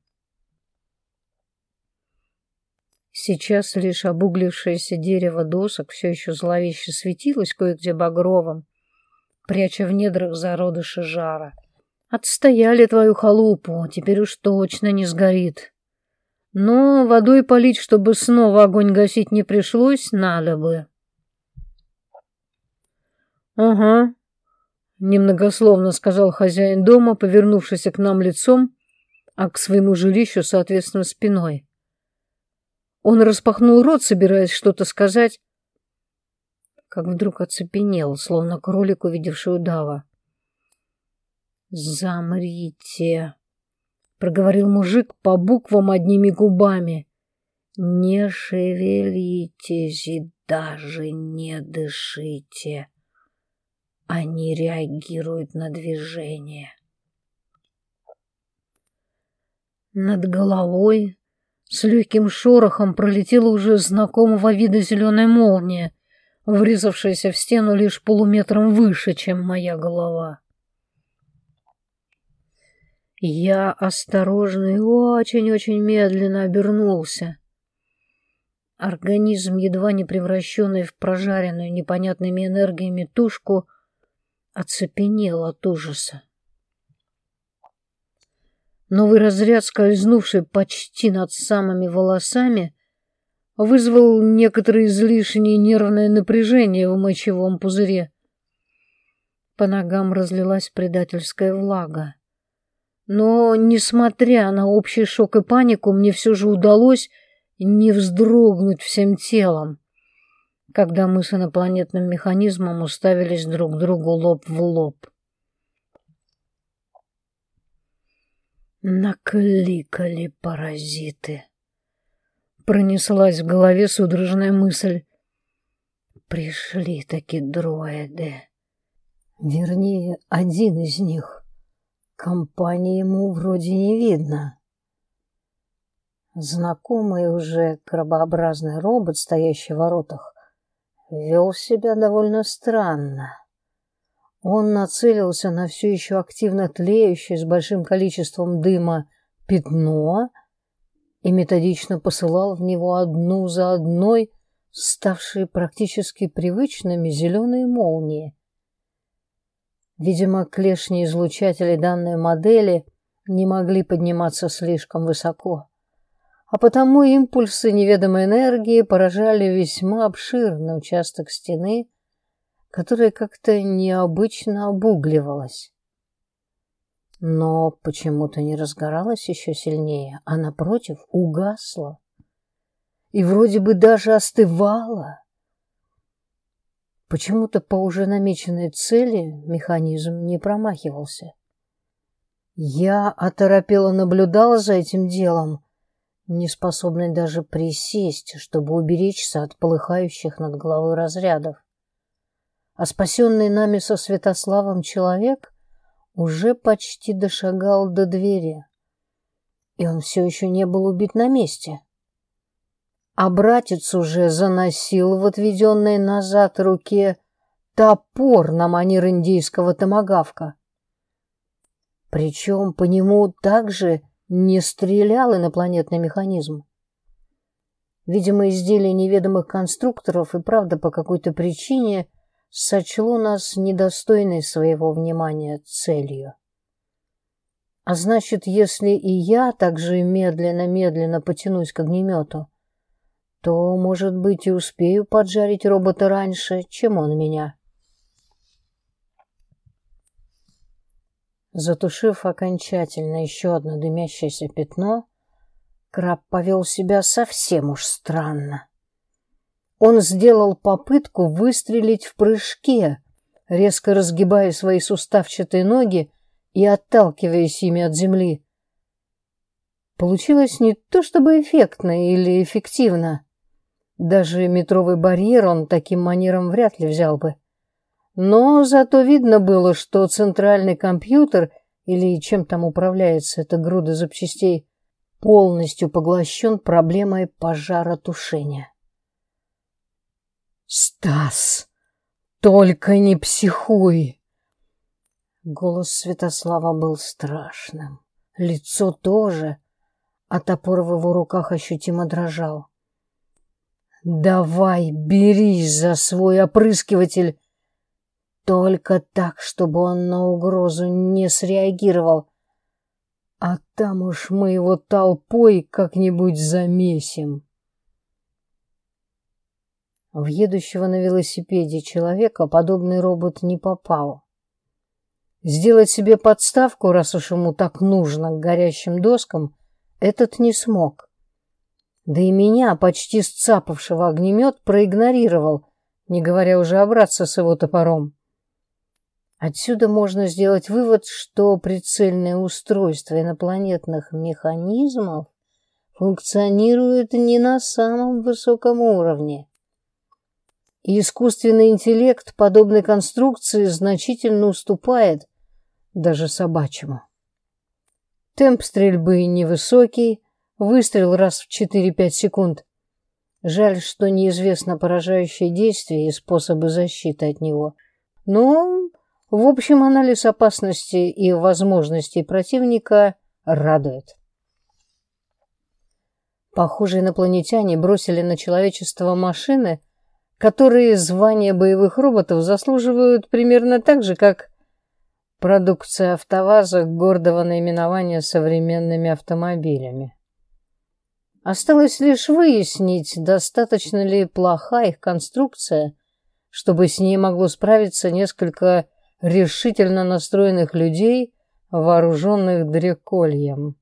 Speaker 1: Сейчас лишь обуглившееся дерево досок все еще зловеще светилось кое-где багровым, пряча в недрах зародыши жара. «Отстояли твою халупу, теперь уж точно не сгорит. Но водой полить, чтобы снова огонь гасить не пришлось, надо бы». «Ага», — немногословно сказал хозяин дома, повернувшись к нам лицом, а к своему жилищу, соответственно, спиной. Он распахнул рот, собираясь что-то сказать, как вдруг оцепенел, словно кролик, увидевший удава. «Замрите!» — проговорил мужик по буквам одними губами. «Не шевелитесь и даже не дышите. Они реагируют на движение». Над головой с легким шорохом пролетела уже знакомого вида зеленая молния, врезавшаяся в стену лишь полуметром выше, чем моя голова. Я осторожно и очень-очень медленно обернулся. Организм, едва не превращенный в прожаренную непонятными энергиями тушку, оцепенел от ужаса. Новый разряд, скользнувший почти над самыми волосами, вызвал некоторое излишнее нервное напряжение в мочевом пузыре. По ногам разлилась предательская влага. Но, несмотря на общий шок и панику, мне все же удалось не вздрогнуть всем телом, когда мы с инопланетным механизмом уставились друг другу лоб в лоб. Накликали паразиты. Пронеслась в голове судорожная мысль. Пришли таки дроиды. Вернее, один из них. Компании ему вроде не видно. Знакомый уже крабообразный робот, стоящий в воротах, вел себя довольно странно. Он нацелился на все еще активно тлеющее с большим количеством дыма пятно и методично посылал в него одну за одной ставшие практически привычными зеленые молнии. Видимо, клешни излучателей данной модели не могли подниматься слишком высоко, а потому импульсы неведомой энергии поражали весьма обширный участок стены, которая как-то необычно обугливалась. Но почему-то не разгоралась еще сильнее, а напротив угасла. И вроде бы даже остывала. Почему-то по уже намеченной цели механизм не промахивался. Я оторопело наблюдала за этим делом, не способный даже присесть, чтобы уберечься от полыхающих над головой разрядов. А спасенный нами со Святославом человек уже почти дошагал до двери, и он все еще не был убит на месте. А братец уже заносил в отведенной назад руке топор на манер индийского томагавка. Причем по нему также не стрелял инопланетный механизм. Видимо, изделие неведомых конструкторов и правда по какой-то причине сочло нас недостойной своего внимания целью. А значит, если и я также медленно-медленно потянусь к огнемету, то, может быть, и успею поджарить робота раньше, чем он меня. Затушив окончательно еще одно дымящееся пятно, краб повел себя совсем уж странно. Он сделал попытку выстрелить в прыжке, резко разгибая свои суставчатые ноги и отталкиваясь ими от земли. Получилось не то чтобы эффектно или эффективно. Даже метровый барьер он таким манером вряд ли взял бы. Но зато видно было, что центральный компьютер, или чем там управляется эта груда запчастей, полностью поглощен проблемой пожаротушения. «Стас, только не психуй!» Голос Святослава был страшным, лицо тоже, а топор в его руках ощутимо дрожал. «Давай, берись за свой опрыскиватель только так, чтобы он на угрозу не среагировал. А там уж мы его толпой как-нибудь замесим. В едущего на велосипеде человека подобный робот не попал. Сделать себе подставку, раз уж ему так нужно, к горящим доскам, этот не смог. Да и меня, почти сцапавшего огнемет, проигнорировал, не говоря уже обраться с его топором. Отсюда можно сделать вывод, что прицельное устройство инопланетных механизмов функционирует не на самом высоком уровне. И искусственный интеллект подобной конструкции значительно уступает даже собачьему. Темп стрельбы невысокий, выстрел раз в 4-5 секунд. Жаль, что неизвестно поражающее действие и способы защиты от него. Но в общем, анализ опасности и возможностей противника радует. Похоже, инопланетяне бросили на человечество машины, которые звания боевых роботов заслуживают примерно так же, как продукция АвтоВАЗа гордого наименования современными автомобилями. Осталось лишь выяснить, достаточно ли плоха их конструкция, чтобы с ней могло справиться несколько решительно настроенных людей, вооруженных дрекольем.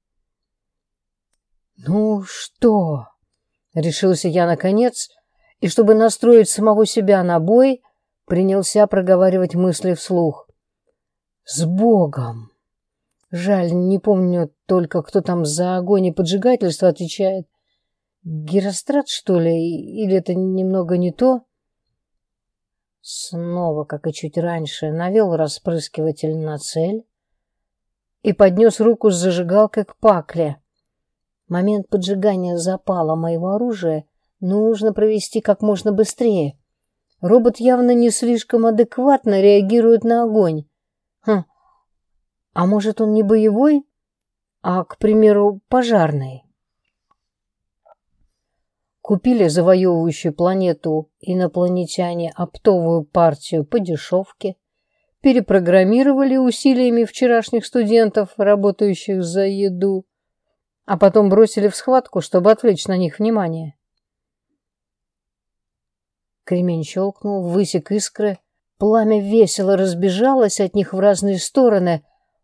Speaker 1: «Ну что?» — решился я наконец, и, чтобы настроить самого себя на бой, принялся проговаривать мысли вслух. «С Богом!» Жаль, не помню только, кто там за огонь и поджигательство отвечает. Герострат, что ли? Или это немного не то? Снова, как и чуть раньше, навел распрыскиватель на цель и поднес руку с зажигалкой к пакле. Момент поджигания запала моего оружия нужно провести как можно быстрее. Робот явно не слишком адекватно реагирует на огонь. Хм. А может, он не боевой, а, к примеру, пожарный? Купили завоевывающую планету инопланетяне оптовую партию по дешевке, перепрограммировали усилиями вчерашних студентов, работающих за еду, а потом бросили в схватку, чтобы отвлечь на них внимание. Кремень щелкнул, высек искры, пламя весело разбежалось от них в разные стороны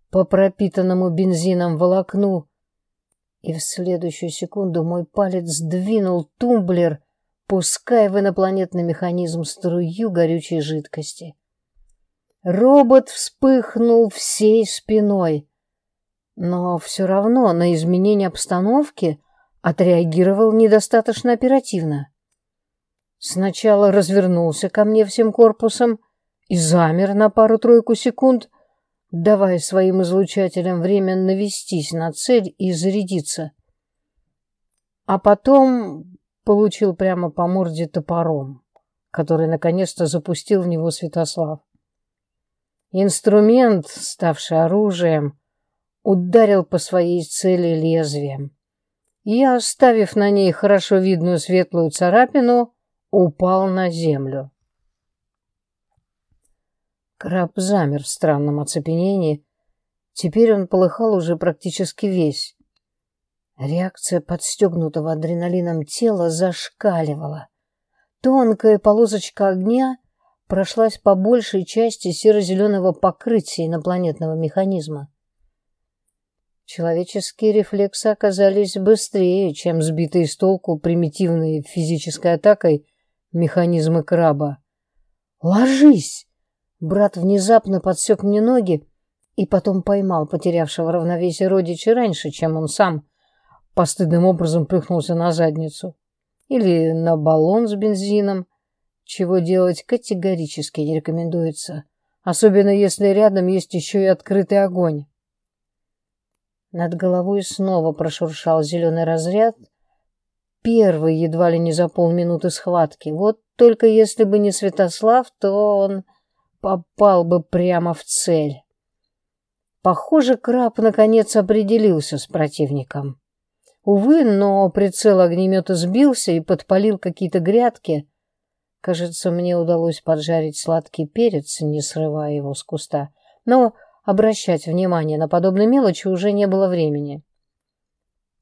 Speaker 1: по пропитанному бензином волокну, и в следующую секунду мой палец сдвинул тумблер, пуская в инопланетный механизм струю горючей жидкости. Робот вспыхнул всей спиной. но все равно на изменение обстановки отреагировал недостаточно оперативно. Сначала развернулся ко мне всем корпусом и замер на пару-тройку секунд, давая своим излучателям время навестись на цель и зарядиться. А потом получил прямо по морде топором, который наконец-то запустил в него Святослав. Инструмент, ставший оружием, ударил по своей цели лезвием. И, оставив на ней хорошо видную светлую царапину, упал на землю. Краб замер в странном оцепенении. Теперь он полыхал уже практически весь. Реакция подстегнутого адреналином тела зашкаливала. Тонкая полосочка огня прошлась по большей части серо-зеленого покрытия инопланетного механизма. Человеческие рефлексы оказались быстрее, чем сбитые с толку примитивной физической атакой механизмы краба. «Ложись!» Брат внезапно подсек мне ноги и потом поймал потерявшего равновесие родича раньше, чем он сам постыдным образом плюхнулся на задницу. Или на баллон с бензином, чего делать категорически не рекомендуется, особенно если рядом есть еще и открытый огонь. Над головой снова прошуршал зеленый разряд, первый едва ли не за полминуты схватки. Вот только если бы не Святослав, то он попал бы прямо в цель. Похоже, краб наконец определился с противником. Увы, но прицел огнемета сбился и подпалил какие-то грядки. Кажется, мне удалось поджарить сладкий перец, не срывая его с куста. Но обращать внимание на подобные мелочи уже не было времени.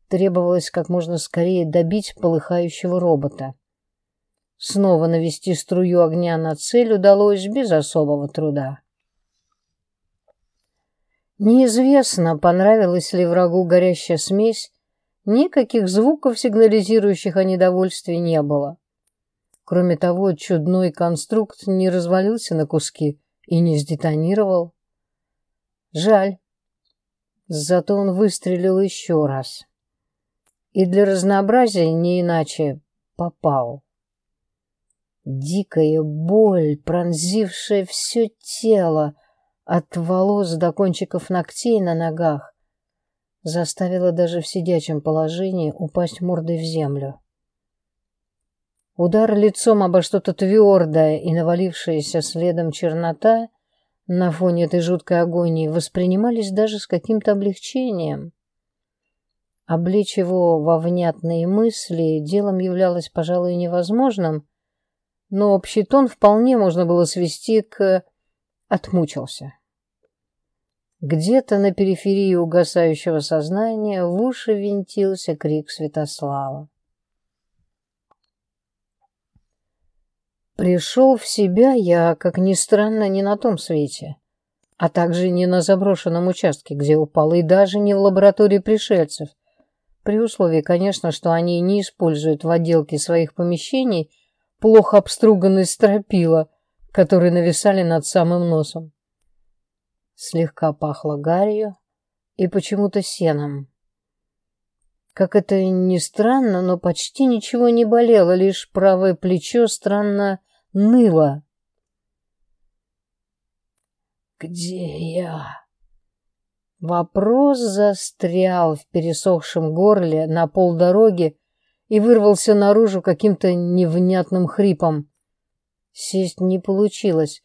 Speaker 1: Требовалось как можно скорее добить полыхающего робота. Снова навести струю огня на цель удалось без особого труда. Неизвестно, понравилась ли врагу горящая смесь, никаких звуков, сигнализирующих о недовольстве, не было. Кроме того, чудной конструкт не развалился на куски и не сдетонировал. Жаль. Зато он выстрелил еще раз. И для разнообразия не иначе попал. Дикая боль, пронзившая все тело, от волос до кончиков ногтей на ногах, заставила даже в сидячем положении упасть мордой в землю. Удар лицом обо что-то твердое и навалившаяся следом чернота на фоне этой жуткой агонии воспринимались даже с каким-то облегчением. Облечь его во внятные мысли делом являлось, пожалуй, невозможным, но общий тон вполне можно было свести к «отмучился». Где-то на периферии угасающего сознания в уши винтился крик Святослава. Пришел в себя я, как ни странно, не на том свете, а также не на заброшенном участке, где упал, и даже не в лаборатории пришельцев, при условии, конечно, что они не используют в отделке своих помещений плохо обструганные стропила, которые нависали над самым носом. Слегка пахло гарью и почему-то сеном. Как это ни странно, но почти ничего не болело, лишь правое плечо странно ныло. «Где я?» Вопрос застрял в пересохшем горле на полдороги и вырвался наружу каким-то невнятным хрипом. Сесть не получилось.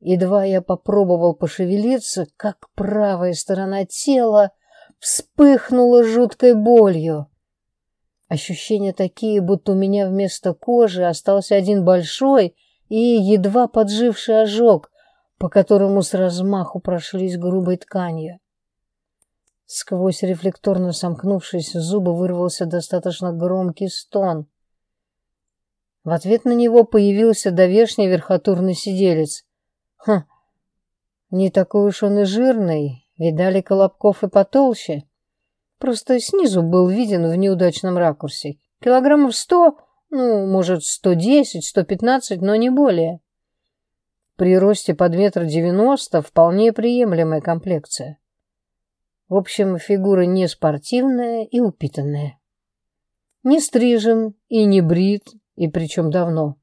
Speaker 1: Едва я попробовал пошевелиться, как правая сторона тела вспыхнула жуткой болью. Ощущения такие, будто у меня вместо кожи остался один большой и едва подживший ожог, по которому с размаху прошлись грубой тканью. Сквозь рефлекторно сомкнувшиеся зубы вырвался достаточно громкий стон. В ответ на него появился довешний верхотурный сиделец. Хм, не такой уж он и жирный, видали колобков и потолще. Просто снизу был виден в неудачном ракурсе. Килограммов сто, ну, может, сто десять, сто пятнадцать, но не более. При росте под метр девяносто вполне приемлемая комплекция. В общем, фигура не спортивная и упитанная. Не стрижен и не брит, и причем давно.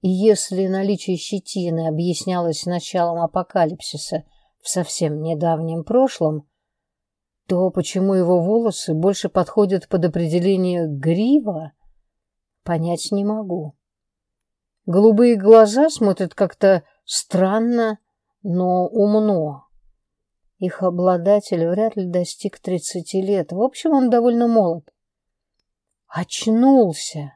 Speaker 1: И если наличие щетины объяснялось началом апокалипсиса в совсем недавнем прошлом, то почему его волосы больше подходят под определение грива, понять не могу. Голубые глаза смотрят как-то странно, но умно. Их обладатель вряд ли достиг тридцати лет. В общем, он довольно молод. Очнулся.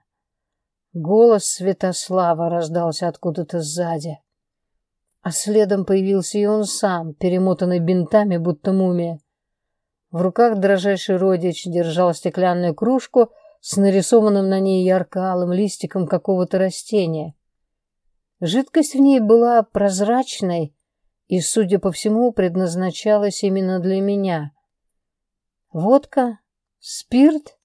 Speaker 1: Голос Святослава раздался откуда-то сзади. А следом появился и он сам, перемотанный бинтами, будто мумия. В руках дрожайший родич держал стеклянную кружку с нарисованным на ней ярко-алым листиком какого-то растения. Жидкость в ней была прозрачной и, судя по всему, предназначалась именно для меня. Водка? Спирт?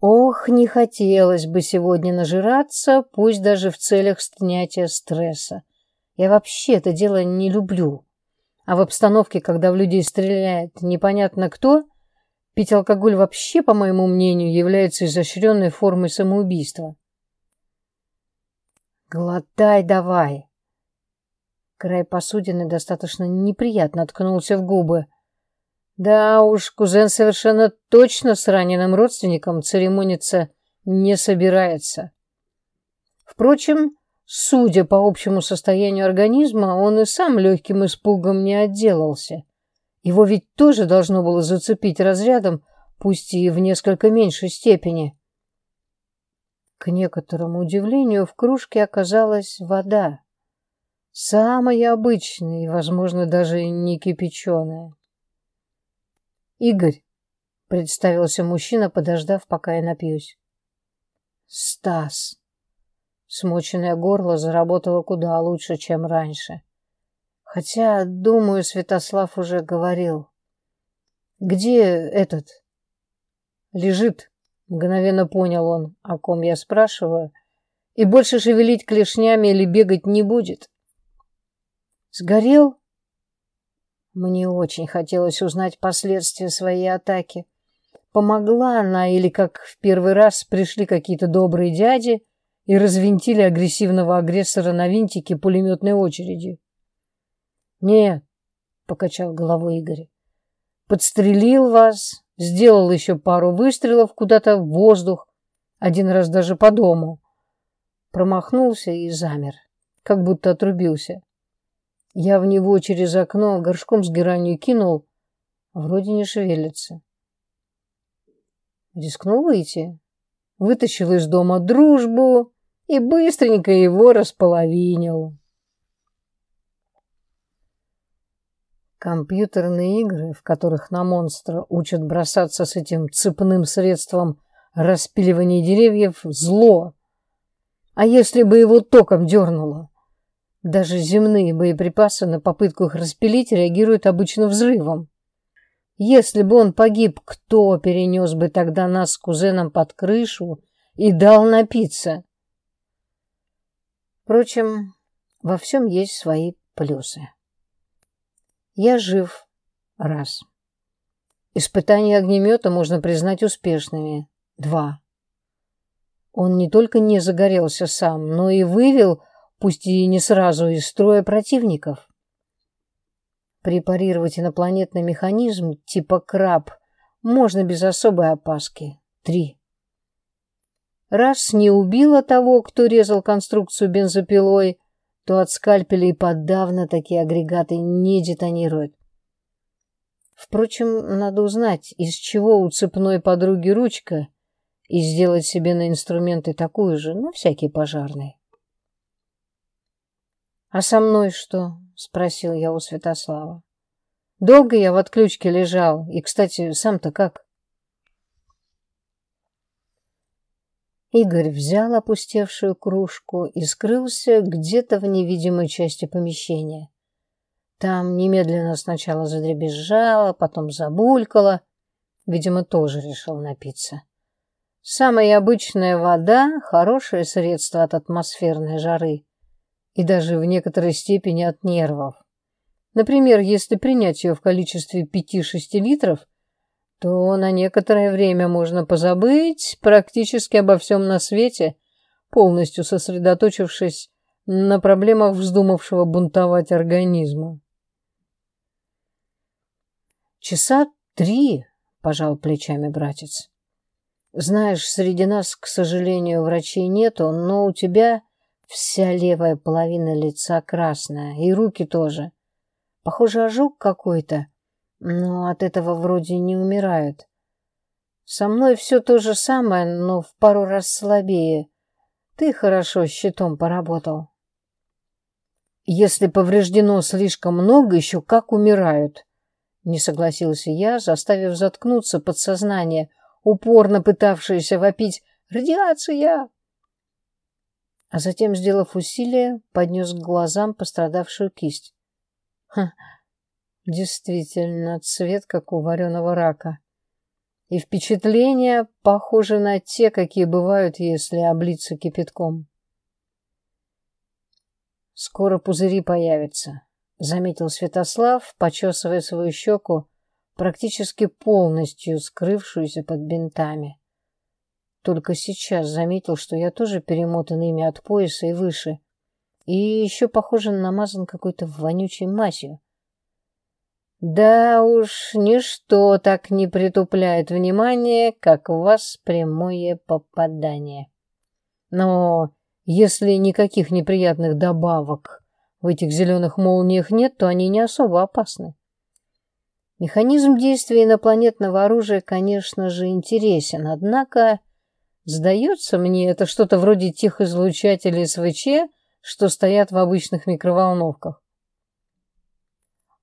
Speaker 1: Ох, не хотелось бы сегодня нажираться, пусть даже в целях снятия стресса. Я вообще это дело не люблю. А в обстановке, когда в людей стреляет непонятно кто, пить алкоголь вообще, по моему мнению, является изощренной формой самоубийства. Глотай давай. Край посудины достаточно неприятно ткнулся в губы. Да уж, кузен совершенно точно с раненым родственником церемониться не собирается. Впрочем, судя по общему состоянию организма, он и сам легким испугом не отделался. Его ведь тоже должно было зацепить разрядом, пусть и в несколько меньшей степени. К некоторому удивлению в кружке оказалась вода. Самая обычная и, возможно, даже не кипяченая. «Игорь», — представился мужчина, подождав, пока я напьюсь. «Стас». Смоченное горло заработало куда лучше, чем раньше. Хотя, думаю, Святослав уже говорил. «Где этот?» «Лежит», — мгновенно понял он, о ком я спрашиваю, «и больше шевелить клешнями или бегать не будет». «Сгорел?» Мне очень хотелось узнать последствия своей атаки. Помогла она или, как в первый раз, пришли какие-то добрые дяди и развинтили агрессивного агрессора на винтике пулеметной очередью. «Нет», — покачал головой Игорь, — «подстрелил вас, сделал еще пару выстрелов куда-то в воздух, один раз даже по дому». Промахнулся и замер, как будто отрубился. Я в него через окно горшком с геранью кинул, вроде не шевелится. Рискнул выйти, вытащил из дома дружбу и быстренько его располовинил. Компьютерные игры, в которых на монстра учат бросаться с этим цепным средством распиливания деревьев, зло. А если бы его током дернуло? Даже земные боеприпасы на попытку их распилить реагируют обычно взрывом. Если бы он погиб, кто перенес бы тогда нас с кузеном под крышу и дал напиться? Впрочем, во всем есть свои плюсы. Я жив. Раз. Испытания огнемета можно признать успешными. Два. Он не только не загорелся сам, но и вывел пусть и не сразу, из строя противников. Препарировать инопланетный механизм типа краб можно без особой опаски. Три. Раз не убило того, кто резал конструкцию бензопилой, то от скальпелей подавно такие агрегаты не детонируют. Впрочем, надо узнать, из чего у цепной подруги ручка, и сделать себе на инструменты такую же, на всякий пожарный. «А со мной что?» — спросил я у Святослава. «Долго я в отключке лежал, и, кстати, сам-то как?» Игорь взял опустевшую кружку и скрылся где-то в невидимой части помещения. Там немедленно сначала задребезжало, потом забулькало. Видимо, тоже решил напиться. Самая обычная вода — хорошее средство от атмосферной жары и даже в некоторой степени от нервов. Например, если принять ее в количестве 5-6 литров, то на некоторое время можно позабыть практически обо всем на свете, полностью сосредоточившись на проблемах вздумавшего бунтовать организма. «Часа три», — пожал плечами братец. «Знаешь, среди нас, к сожалению, врачей нету, но у тебя вся левая половина лица красная, и руки тоже. Похоже, ожог какой-то, но от этого вроде не умирают. Со мной все то же самое, но в пару раз слабее. Ты хорошо щитом поработал». «Если повреждено слишком много, еще как умирают», не согласился я, заставив заткнуться подсознание, упорно пытавшееся вопить «Радиация!». А затем, сделав усилие, поднес к глазам пострадавшую кисть. Ха, действительно, цвет, как у вареного рака. И впечатления похожи на те, какие бывают, если облиться кипятком. Скоро пузыри появятся, заметил Святослав, почесывая свою щеку, практически полностью скрывшуюся под бинтами. Только сейчас заметил, что я тоже перемотан ими от пояса и выше, и еще, похоже, намазан какой-то вонючей мазью. Да уж, ничто так не притупляет внимание, как у вас прямое попадание. Но если никаких неприятных добавок в этих зеленых молниях нет, то они не особо опасны. Механизм действия инопланетного оружия, конечно же, интересен, однако, сдается мне, это что-то вроде тех излучателей СВЧ, что стоят в обычных микроволновках.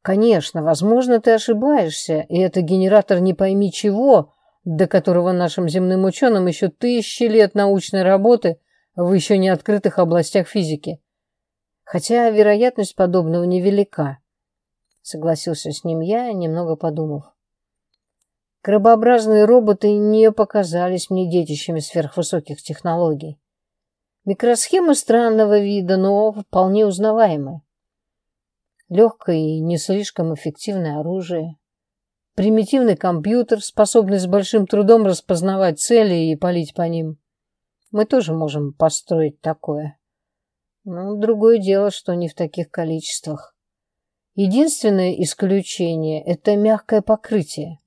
Speaker 1: Конечно, возможно, ты ошибаешься, и это генератор не пойми чего, до которого нашим земным ученым еще тысячи лет научной работы в еще не открытых областях физики. Хотя вероятность подобного невелика, согласился с ним я, немного подумав. Крабообразные роботы не показались мне детищами сверхвысоких технологий. Микросхемы странного вида, но вполне узнаваемые. Легкое и не слишком эффективное оружие. Примитивный компьютер, способный с большим трудом распознавать цели и палить по ним. Мы тоже можем построить такое. Но другое дело, что не в таких количествах. Единственное исключение – это мягкое покрытие.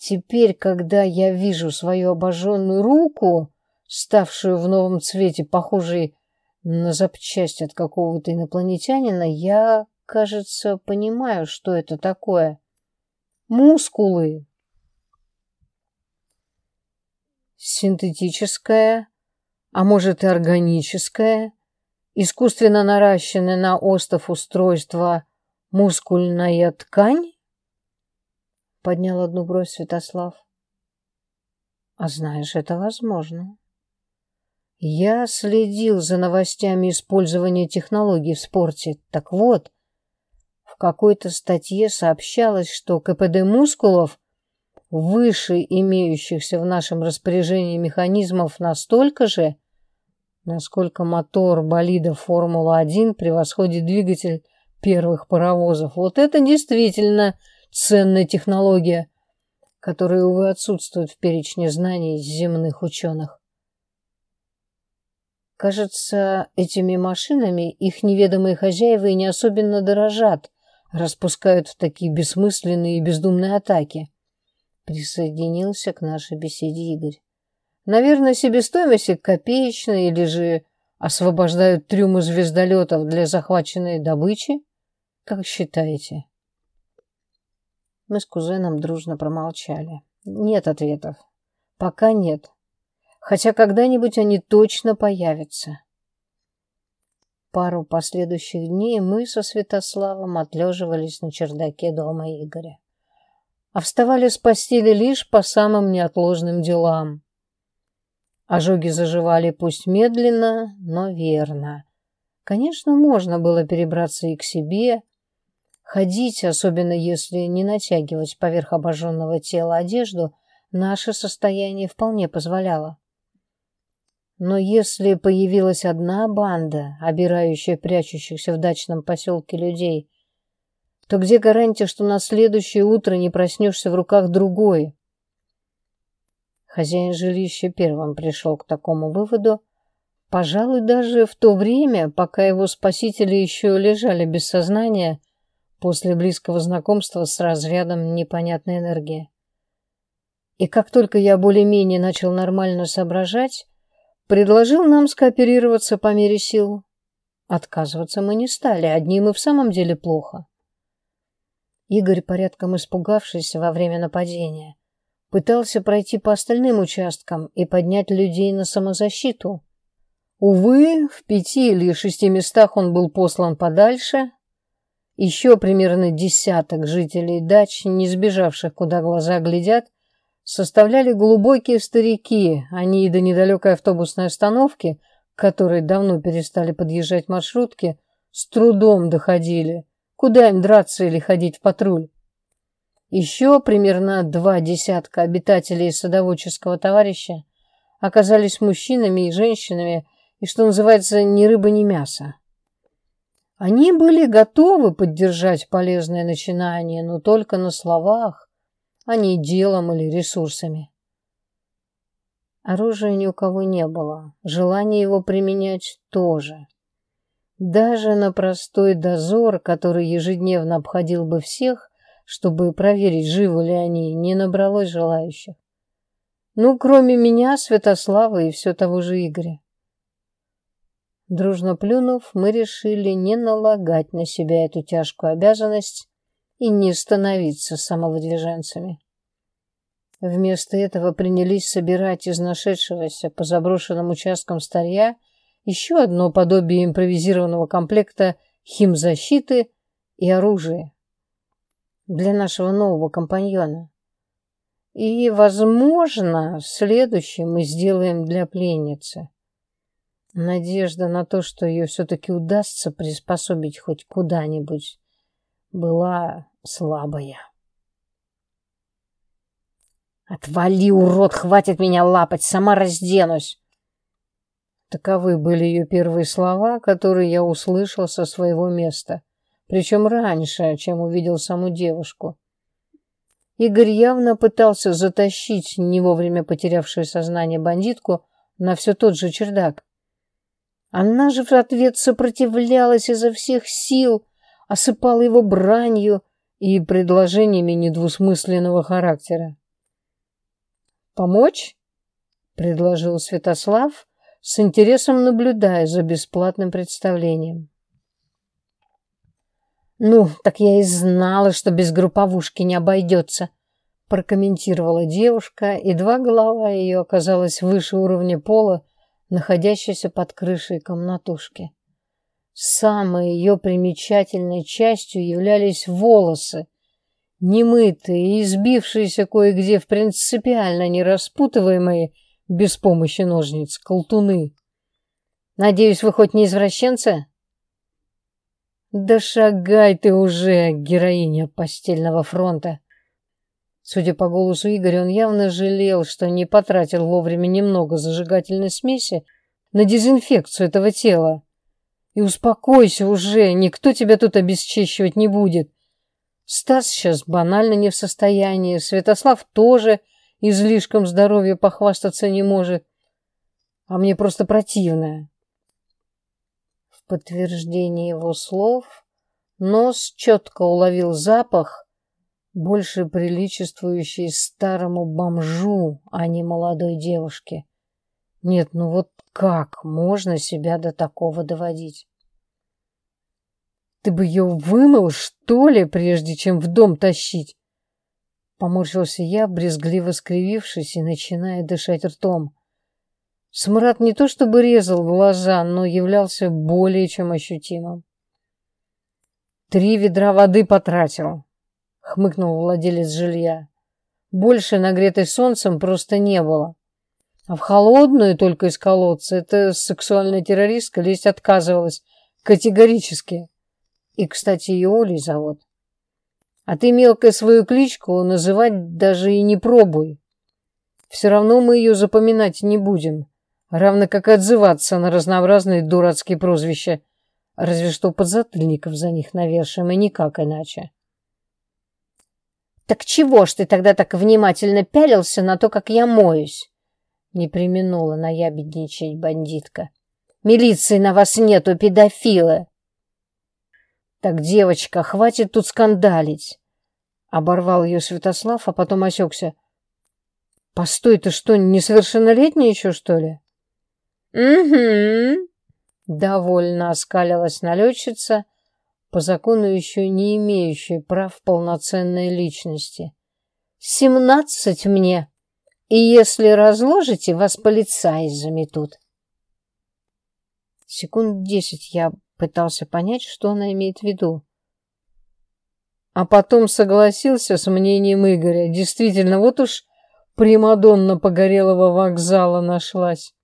Speaker 1: Теперь, когда я вижу свою обожженную руку, ставшую в новом цвете, похожей на запчасть от какого-то инопланетянина, я, кажется, понимаю, что это такое. Мускулы. Синтетическое, а может и органическое, искусственно наращенное на остов устройство мускульная ткань? Поднял одну бровь Святослав. А знаешь, это возможно. Я следил за новостями использования технологий в спорте. Так вот, в какой-то статье сообщалось, что КПД мускулов выше имеющихся в нашем распоряжении механизмов настолько же, насколько мотор болида Формула-1 превосходит двигатель первых паровозов. Вот это действительно ценная технология, которая, увы, отсутствует в перечне знаний земных ученых. Кажется, этими машинами их неведомые хозяева и не особенно дорожат, распускают в такие бессмысленные и бездумные атаки. Присоединился к нашей беседе Игорь. Наверное, себестоимость копеечная или же освобождают трюмы звездолетов для захваченной добычи? Как считаете? Мы с кузеном дружно промолчали. Нет ответов. Пока нет хотя когда-нибудь они точно появятся. Пару последующих дней мы со Святославом отлеживались на чердаке дома Игоря, а вставали с постели лишь по самым неотложным делам. Ожоги заживали пусть медленно, но верно. Конечно, можно было перебраться и к себе, ходить, особенно если не натягивать поверх обожженного тела одежду, наше состояние вполне позволяло. Но если появилась одна банда, обирающая прячущихся в дачном поселке людей, то где гарантия, что на следующее утро не проснешься в руках другой? Хозяин жилища первым пришел к такому выводу, пожалуй, даже в то время, пока его спасители еще лежали без сознания после близкого знакомства с разрядом непонятной энергии. И как только я более-менее начал нормально соображать, предложил нам скооперироваться по мере сил. Отказываться мы не стали, одним и в самом деле плохо. Игорь, порядком испугавшись во время нападения, пытался пройти по остальным участкам и поднять людей на самозащиту. Увы, в пяти или шести местах он был послан подальше. Еще примерно десяток жителей дач, не сбежавших, куда глаза глядят, составляли глубокие старики. Они и до недалекой автобусной остановки, к которой давно перестали подъезжать маршрутки, с трудом доходили. Куда им драться или ходить в патруль? Еще примерно два десятка обитателей садоводческого товарища оказались мужчинами и женщинами, и, что называется, ни рыба, ни мясо. Они были готовы поддержать полезное начинание, но только на словах, а не делом или ресурсами. Оружия ни у кого не было, желания его применять тоже. Даже на простой дозор, который ежедневно обходил бы всех, чтобы проверить, живы ли они, не набралось желающих. Ну, кроме меня, Святослава и все того же Игоря. Дружно плюнув, мы решили не налагать на себя эту тяжкую обязанность и не становиться самовыдвиженцами. Вместо этого принялись собирать из нашедшегося по заброшенным участкам старья еще одно подобие импровизированного комплекта химзащиты и оружия для нашего нового компаньона. И, возможно, следующее мы сделаем для пленницы. Надежда на то, что ее все-таки удастся приспособить хоть куда-нибудь, была слабая. «Отвали, урод, хватит меня лапать, сама разденусь!» Таковы были ее первые слова, которые я услышал со своего места, причем раньше, чем увидел саму девушку. Игорь явно пытался затащить не вовремя потерявшую сознание бандитку на все тот же чердак. Она же в ответ сопротивлялась изо всех сил, осыпала его бранью и предложениями недвусмысленного характера. «Помочь?» — предложил Святослав, с интересом наблюдая за бесплатным представлением. «Ну, так я и знала, что без групповушки не обойдется», прокомментировала девушка, и два голова ее оказалась выше уровня пола, находящейся под крышей комнатушки. Самой ее примечательной частью являлись волосы, немытые и избившиеся кое-где в принципиально нераспутываемые без помощи ножниц, колтуны. Надеюсь, вы хоть не извращенцы? Да шагай ты уже, героиня постельного фронта. Судя по голосу Игоря, он явно жалел, что не потратил вовремя немного зажигательной смеси на дезинфекцию этого тела. И успокойся уже, никто тебя тут обесчищивать не будет. Стас сейчас банально не в состоянии, Святослав тоже излишком здоровья похвастаться не может. А мне просто противно. В подтверждение его слов нос четко уловил запах, больше приличествующий старому бомжу, а не молодой девушке. Нет, ну вот как можно себя до такого доводить? Ты бы ее вымыл, что ли, прежде чем в дом тащить? Поморщился я, брезгливо скривившись и начиная дышать ртом. Смрад не то чтобы резал глаза, но являлся более чем ощутимым. «Три ведра воды потратил», — хмыкнул владелец жилья. «Больше нагретой солнцем просто не было. А в холодную только из колодца эта сексуальная террористка лезть отказывалась категорически. И, кстати, ее Олей зовут. А ты, мелкая, свою кличку называть даже и не пробуй. Все равно мы ее запоминать не будем, равно как и отзываться на разнообразные дурацкие прозвища, разве что подзатыльников за них навешаем, и никак иначе. Так чего ж ты тогда так внимательно пялился на то, как я моюсь? Не применула наябедничать бандитка. Милиции на вас нету, педофилы. Так, девочка, хватит тут скандалить. Оборвал ее Святослав, а потом осекся. Постой, ты что, несовершеннолетняя еще, что ли? Угу. Довольно оскалилась налетчица, по закону еще не имеющей прав полноценной личности. «Семнадцать мне, и если разложите, вас полицаи заметут». Секунд десять я пытался понять, что она имеет в виду. А потом согласился с мнением Игоря. Действительно, вот уж Примадонна Погорелого вокзала нашлась.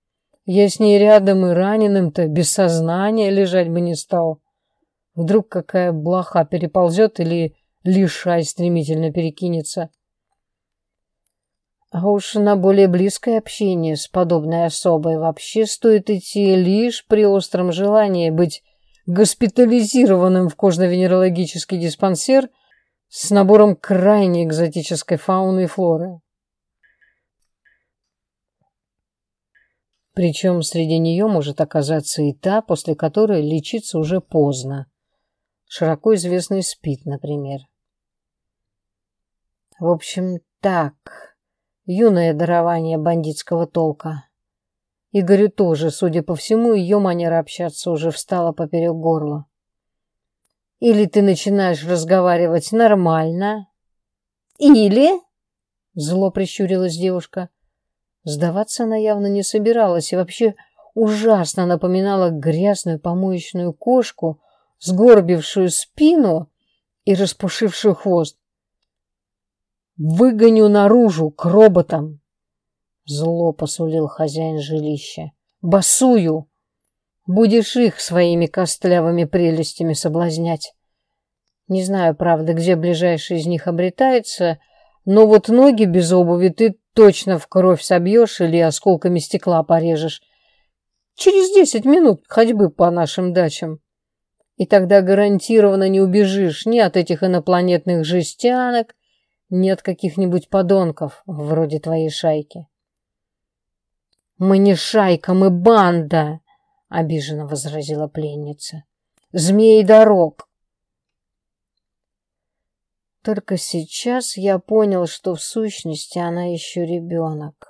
Speaker 1: Я с ней рядом и раненым-то без сознания лежать бы не стал. Вдруг какая блоха переползет или лишай стремительно перекинется. А уж на более близкое общение с подобной особой вообще стоит идти лишь при остром желании быть госпитализированным в кожно-венерологический диспансер с набором крайне экзотической фауны и флоры. Причем среди нее может оказаться и та, после которой лечиться уже поздно. Широко известный СПИД, например. В общем, так. Юное дарование бандитского толка. Игорю тоже, судя по всему, ее манера общаться уже встала поперек горла. Или ты начинаешь разговаривать нормально, или... Зло прищурилась девушка. Сдаваться она явно не собиралась и вообще ужасно напоминала грязную помоечную кошку, сгорбившую спину и распушившую хвост. «Выгоню наружу, к роботам!» Зло посулил хозяин жилища. «Басую! Будешь их своими костлявыми прелестями соблазнять. Не знаю, правда, где ближайший из них обретается, но вот ноги без обуви ты точно в кровь собьешь или осколками стекла порежешь. Через десять минут ходьбы по нашим дачам. И тогда гарантированно не убежишь ни от этих инопланетных жестянок, ни от каких-нибудь подонков, вроде твоей шайки. «Мы не шайка, мы банда!» — обиженно возразила пленница. «Змей дорог!» Только сейчас я понял, что в сущности она еще ребенок.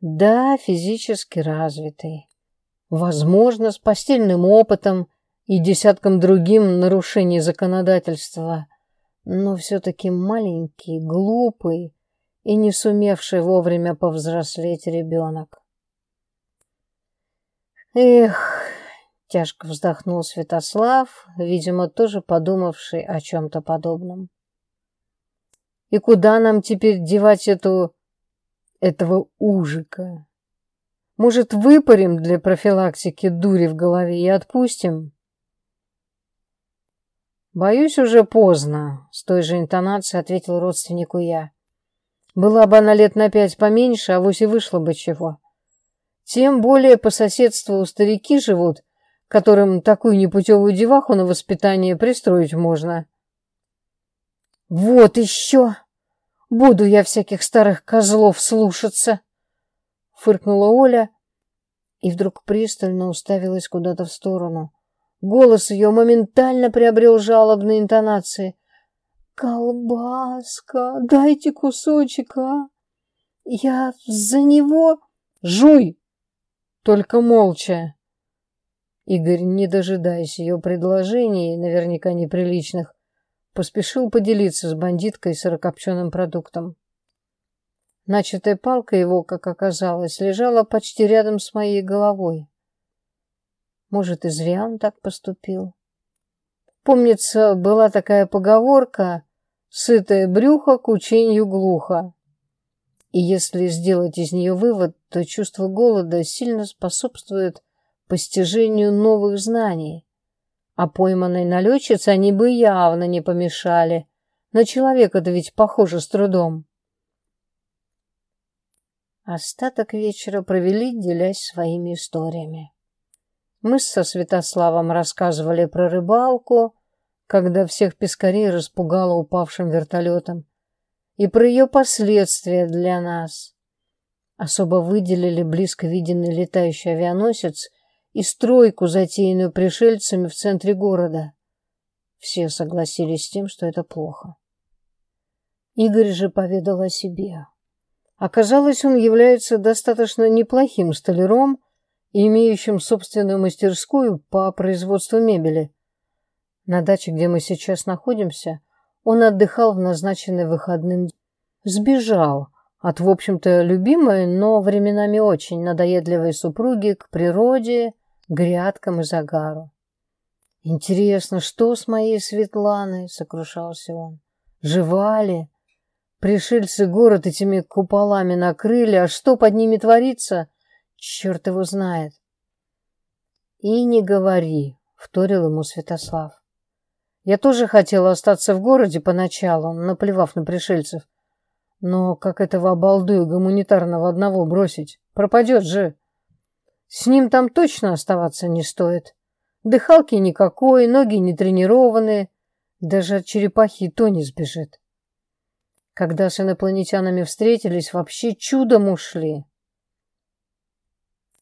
Speaker 1: Да, физически развитый. Возможно, с постельным опытом и десятком другим нарушений законодательства, но все-таки маленький, глупый и не сумевший вовремя повзрослеть ребенок. Эх, тяжко вздохнул Святослав, видимо, тоже подумавший о чем-то подобном. И куда нам теперь девать эту... этого ужика? Может, выпарим для профилактики дури в голове и отпустим? «Боюсь, уже поздно», — с той же интонацией ответил родственнику я. «Была бы она лет на пять поменьше, а вось и вышло бы чего. Тем более по соседству старики живут, которым такую непутевую деваху на воспитание пристроить можно». «Вот еще! Буду я всяких старых козлов слушаться!» — фыркнула Оля и вдруг пристально уставилась куда-то в сторону. Голос ее моментально приобрел жалобные интонации. «Колбаска, дайте кусочек, а! Я за него...» «Жуй! Только молча!» Игорь, не дожидаясь ее предложений, наверняка неприличных, поспешил поделиться с бандиткой сырокопченым продуктом. Начатая палка его, как оказалось, лежала почти рядом с моей головой. Может, и зря он так поступил. Помнится, была такая поговорка «сытое брюхо к учению глухо». И если сделать из нее вывод, то чувство голода сильно способствует постижению новых знаний. А пойманной налетчице они бы явно не помешали. На человека-то ведь похоже с трудом. Остаток вечера провели, делясь своими историями. Мы со Святославом рассказывали про рыбалку, когда всех пескарей распугало упавшим вертолетом. и про ее последствия для нас. Особо выделили близко виденный летающий авианосец и стройку, затеянную пришельцами в центре города. Все согласились с тем, что это плохо. Игорь же поведал о себе. Оказалось, он является достаточно неплохим столяром, имеющим собственную мастерскую по производству мебели. На даче, где мы сейчас находимся, он отдыхал в назначенный выходным. Сбежал от, в общем-то, любимой, но временами очень надоедливой супруги к природе, грядкам и загару. «Интересно, что с моей Светланой?» — сокрушался он. «Жива ли? Пришельцы город этими куполами накрыли, а что под ними творится, черт его знает». «И не говори», — вторил ему Святослав. Я тоже хотела остаться в городе поначалу, наплевав на пришельцев. Но как этого обалдую гуманитарного одного бросить? Пропадет же. С ним там точно оставаться не стоит. Дыхалки никакой, ноги не тренированные. Даже от черепахи то не сбежит. Когда с инопланетянами встретились, вообще чудом ушли.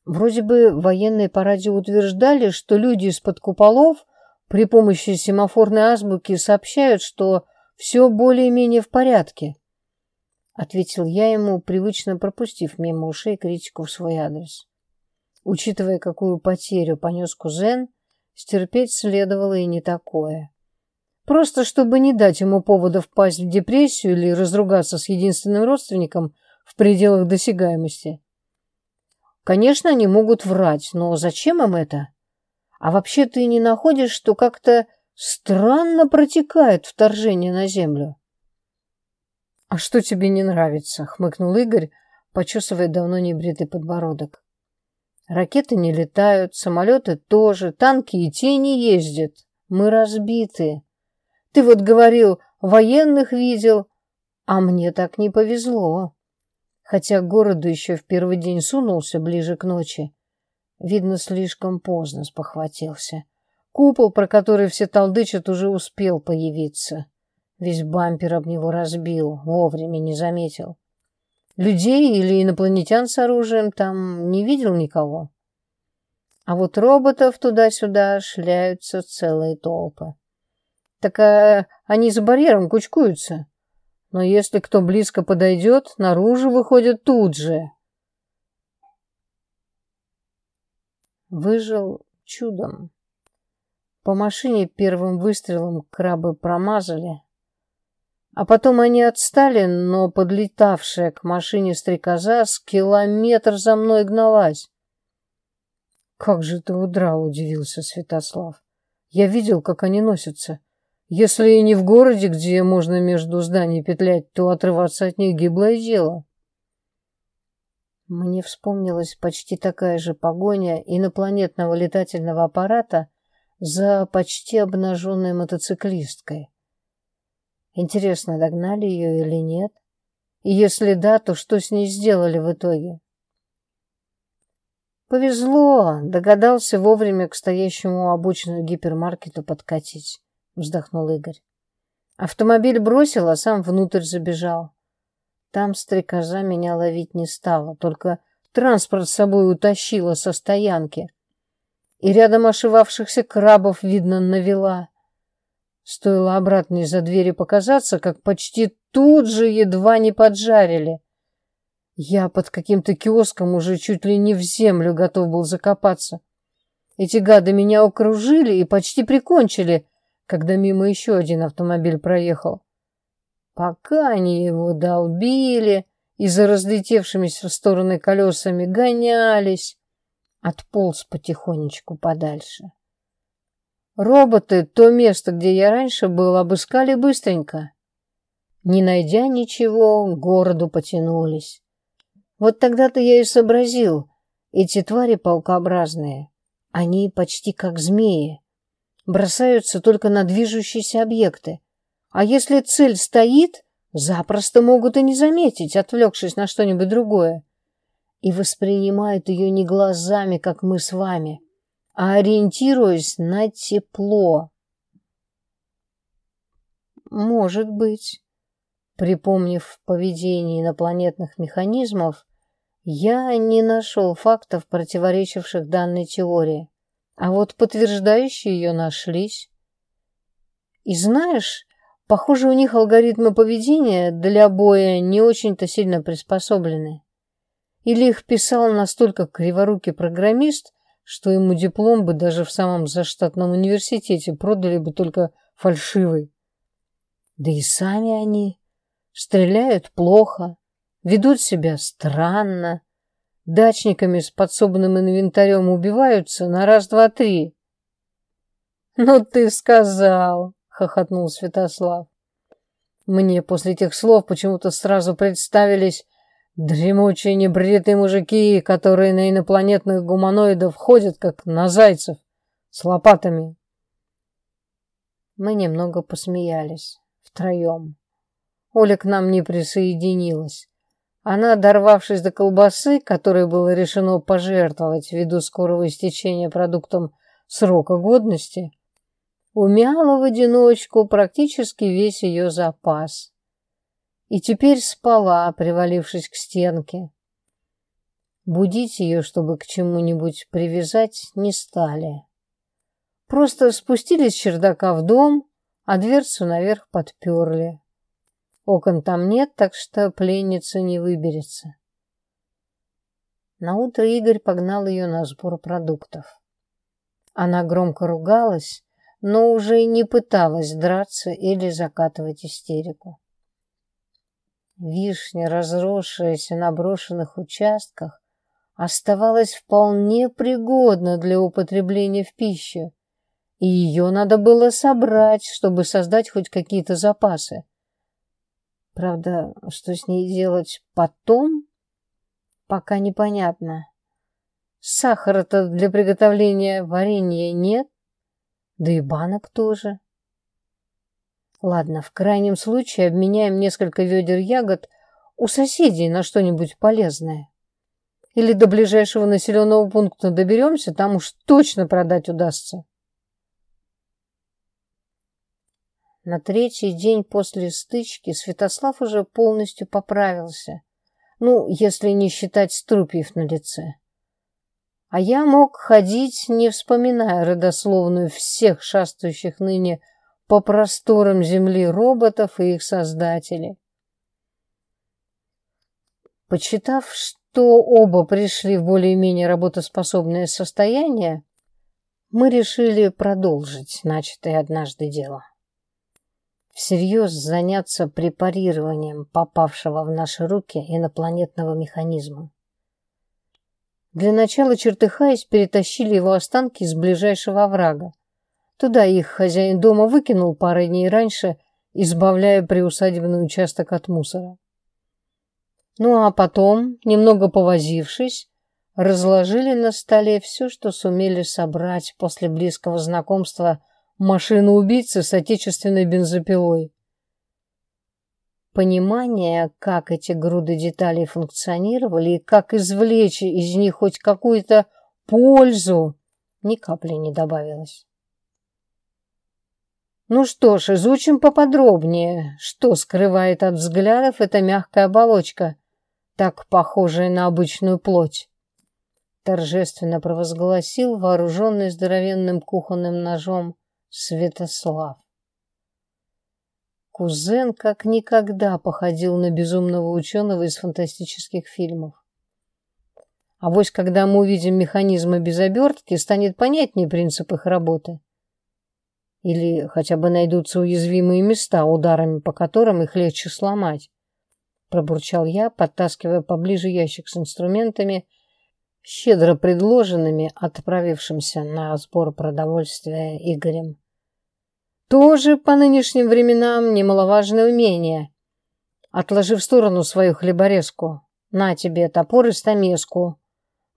Speaker 1: Вроде бы военные по радио утверждали, что люди из-под куполов при помощи семафорной азбуки сообщают, что все более-менее в порядке. Ответил я ему, привычно пропустив мимо ушей критику в свой адрес. Учитывая, какую потерю понес кузен, стерпеть следовало и не такое. Просто чтобы не дать ему повода впасть в депрессию или разругаться с единственным родственником в пределах досягаемости. Конечно, они могут врать, но зачем им это? А вообще ты не находишь, что как-то странно протекает вторжение на Землю? — А что тебе не нравится? — хмыкнул Игорь, почесывая давно небритый подбородок. Ракеты не летают, самолеты тоже, танки и те не ездят. Мы разбиты. Ты вот говорил, военных видел, а мне так не повезло. Хотя к городу еще в первый день сунулся ближе к ночи. Видно, слишком поздно спохватился. Купол, про который все толдычат, уже успел появиться. Весь бампер об него разбил, вовремя не заметил. Людей или инопланетян с оружием там не видел никого. А вот роботов туда-сюда шляются целые толпы. Так а, они за барьером кучкуются. Но если кто близко подойдет, наружу выходят тут же. Выжил чудом. По машине первым выстрелом крабы промазали. А потом они отстали, но подлетавшая к машине стрекоза с километр за мной гналась. «Как же ты удрал?» — удивился Святослав. «Я видел, как они носятся. Если и не в городе, где можно между зданий петлять, то отрываться от них гиблое дело». Мне вспомнилась почти такая же погоня инопланетного летательного аппарата за почти обнаженной мотоциклисткой. Интересно, догнали ее или нет? И если да, то что с ней сделали в итоге? Повезло, догадался вовремя к стоящему у обочины гипермаркету подкатить, вздохнул Игорь. Автомобиль бросил, а сам внутрь забежал. Там стрекоза меня ловить не стала, только транспорт с собой утащила со стоянки. И рядом ошивавшихся крабов, видно, навела. Стоило обратно из-за двери показаться, как почти тут же едва не поджарили. Я под каким-то киоском уже чуть ли не в землю готов был закопаться. Эти гады меня окружили и почти прикончили, когда мимо еще один автомобиль проехал. Пока они его долбили и за разлетевшимися в стороны колесами гонялись, отполз потихонечку подальше. Роботы то место, где я раньше был, обыскали быстренько. Не найдя ничего, к городу потянулись. Вот тогда-то я и сообразил, эти твари паукообразные, они почти как змеи, бросаются только на движущиеся объекты, а если цель стоит, запросто могут и не заметить, отвлекшись на что-нибудь другое. И воспринимают ее не глазами, как мы с вами, а ориентируясь на тепло. Может быть. Припомнив в поведении инопланетных механизмов, я не нашел фактов, противоречивших данной теории, а вот подтверждающие ее нашлись. И знаешь, похоже, у них алгоритмы поведения для боя не очень-то сильно приспособлены. Или их писал настолько криворукий программист, что ему диплом бы даже в самом заштатном университете продали бы только фальшивый. Да и сами они стреляют плохо, ведут себя странно, дачниками с подсобным инвентарем убиваются на раз-два-три. «Ну ты сказал!» — хохотнул Святослав. Мне после этих слов почему-то сразу представились дремучие небритые мужики, которые на инопланетных гуманоидов ходят, как на зайцев, с лопатами. Мы немного посмеялись втроем. Оля к нам не присоединилась. Она, дорвавшись до колбасы, которой было решено пожертвовать ввиду скорого истечения продуктом срока годности, умяла в одиночку практически весь ее запас. И теперь спала, привалившись к стенке. Будить ее, чтобы к чему-нибудь привязать, не стали. Просто спустились с чердака в дом, а дверцу наверх подперли. Окон там нет, так что пленница не выберется. Наутро Игорь погнал ее на сбор продуктов. Она громко ругалась, но уже не пыталась драться или закатывать истерику. Вишня, разросшаяся на брошенных участках, оставалась вполне пригодна для употребления в пищу, и ее надо было собрать, чтобы создать хоть какие-то запасы. Правда, что с ней делать потом, пока непонятно. Сахара-то для приготовления варенья нет, да и банок тоже. Ладно, в крайнем случае обменяем несколько ведер ягод у соседей на что-нибудь полезное. Или до ближайшего населенного пункта доберемся, там уж точно продать удастся. На третий день после стычки Святослав уже полностью поправился. Ну, если не считать струпьев на лице. А я мог ходить, не вспоминая родословную всех шастающих ныне по просторам земли роботов и их создателей. Почитав, что оба пришли в более-менее работоспособное состояние, мы решили продолжить начатое однажды дело всерьез заняться препарированием попавшего в наши руки инопланетного механизма. Для начала, чертыхаясь, перетащили его останки из ближайшего оврага. Туда их хозяин дома выкинул пару дней раньше, избавляя приусадебный участок от мусора. Ну а потом, немного повозившись, разложили на столе все, что сумели собрать после близкого знакомства машину убийцы с отечественной бензопилой. Понимание, как эти груды деталей функционировали и как извлечь из них хоть какую-то пользу, ни капли не добавилось. Ну что ж, изучим поподробнее, что скрывает от взглядов эта мягкая оболочка, так похожая на обычную плоть. Торжественно провозгласил вооруженный здоровенным кухонным ножом Святослав. Кузен как никогда походил на безумного ученого из фантастических фильмов. А вось когда мы увидим механизмы без обертки, станет понятнее принцип их работы. Или хотя бы найдутся уязвимые места, ударами по которым их легче сломать. Пробурчал я, подтаскивая поближе ящик с инструментами, щедро предложенными отправившимся на сбор продовольствия Игорем. Тоже по нынешним временам немаловажное умение. Отложи в сторону свою хлеборезку. На тебе топор и стамеску.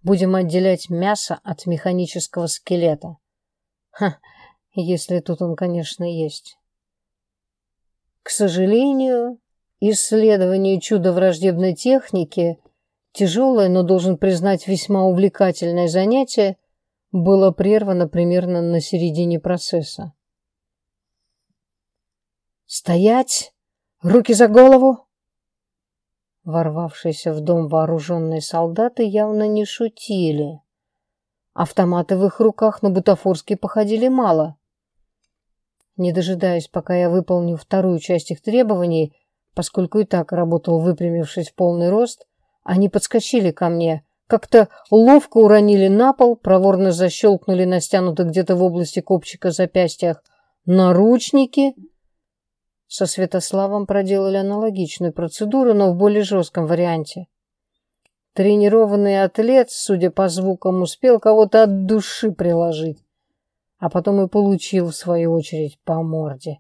Speaker 1: Будем отделять мясо от механического скелета. Ха, если тут он, конечно, есть. К сожалению, исследование чуда враждебной техники – Тяжелое, но должен признать весьма увлекательное занятие было прервано примерно на середине процесса. «Стоять! Руки за голову!» Ворвавшиеся в дом вооруженные солдаты явно не шутили. Автоматы в их руках на бутафорские походили мало. Не дожидаясь, пока я выполню вторую часть их требований, поскольку и так работал выпрямившись в полный рост, они подскочили ко мне, как-то ловко уронили на пол, проворно защелкнули на стянутых где-то в области копчика запястьях наручники. Со Святославом проделали аналогичную процедуру, но в более жестком варианте. Тренированный атлет, судя по звукам, успел кого-то от души приложить, а потом и получил, в свою очередь, по морде.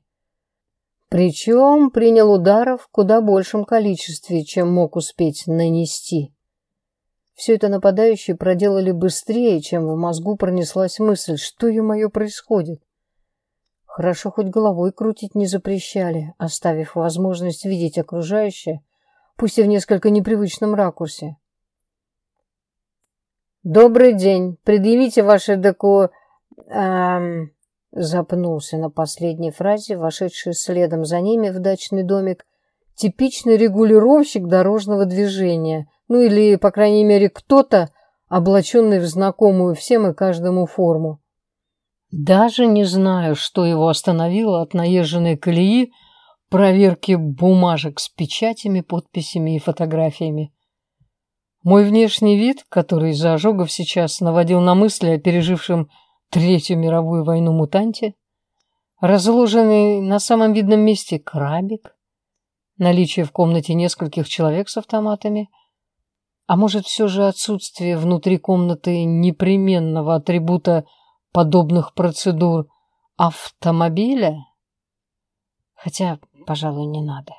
Speaker 1: Причем принял ударов в куда большем количестве, чем мог успеть нанести. Все это нападающие проделали быстрее, чем в мозгу пронеслась мысль, что, ё-моё, происходит. Хорошо хоть головой крутить не запрещали, оставив возможность видеть окружающее, пусть и в несколько непривычном ракурсе. «Добрый день. Предъявите ваши доку...» эм... Запнулся на последней фразе, вошедший следом за ними в дачный домик, типичный регулировщик дорожного движения, ну или, по крайней мере, кто-то, облаченный в знакомую всем и каждому форму. Даже не знаю, что его остановило от наезженной колеи проверки бумажек с печатями, подписями и фотографиями. Мой внешний вид, который из-за ожогов сейчас наводил на мысли о пережившем Третью мировую войну мутанте, разложенный на самом видном месте крабик, наличие в комнате нескольких человек с автоматами, а может все же отсутствие внутри комнаты непременного атрибута подобных процедур автомобиля? Хотя, пожалуй, не надо.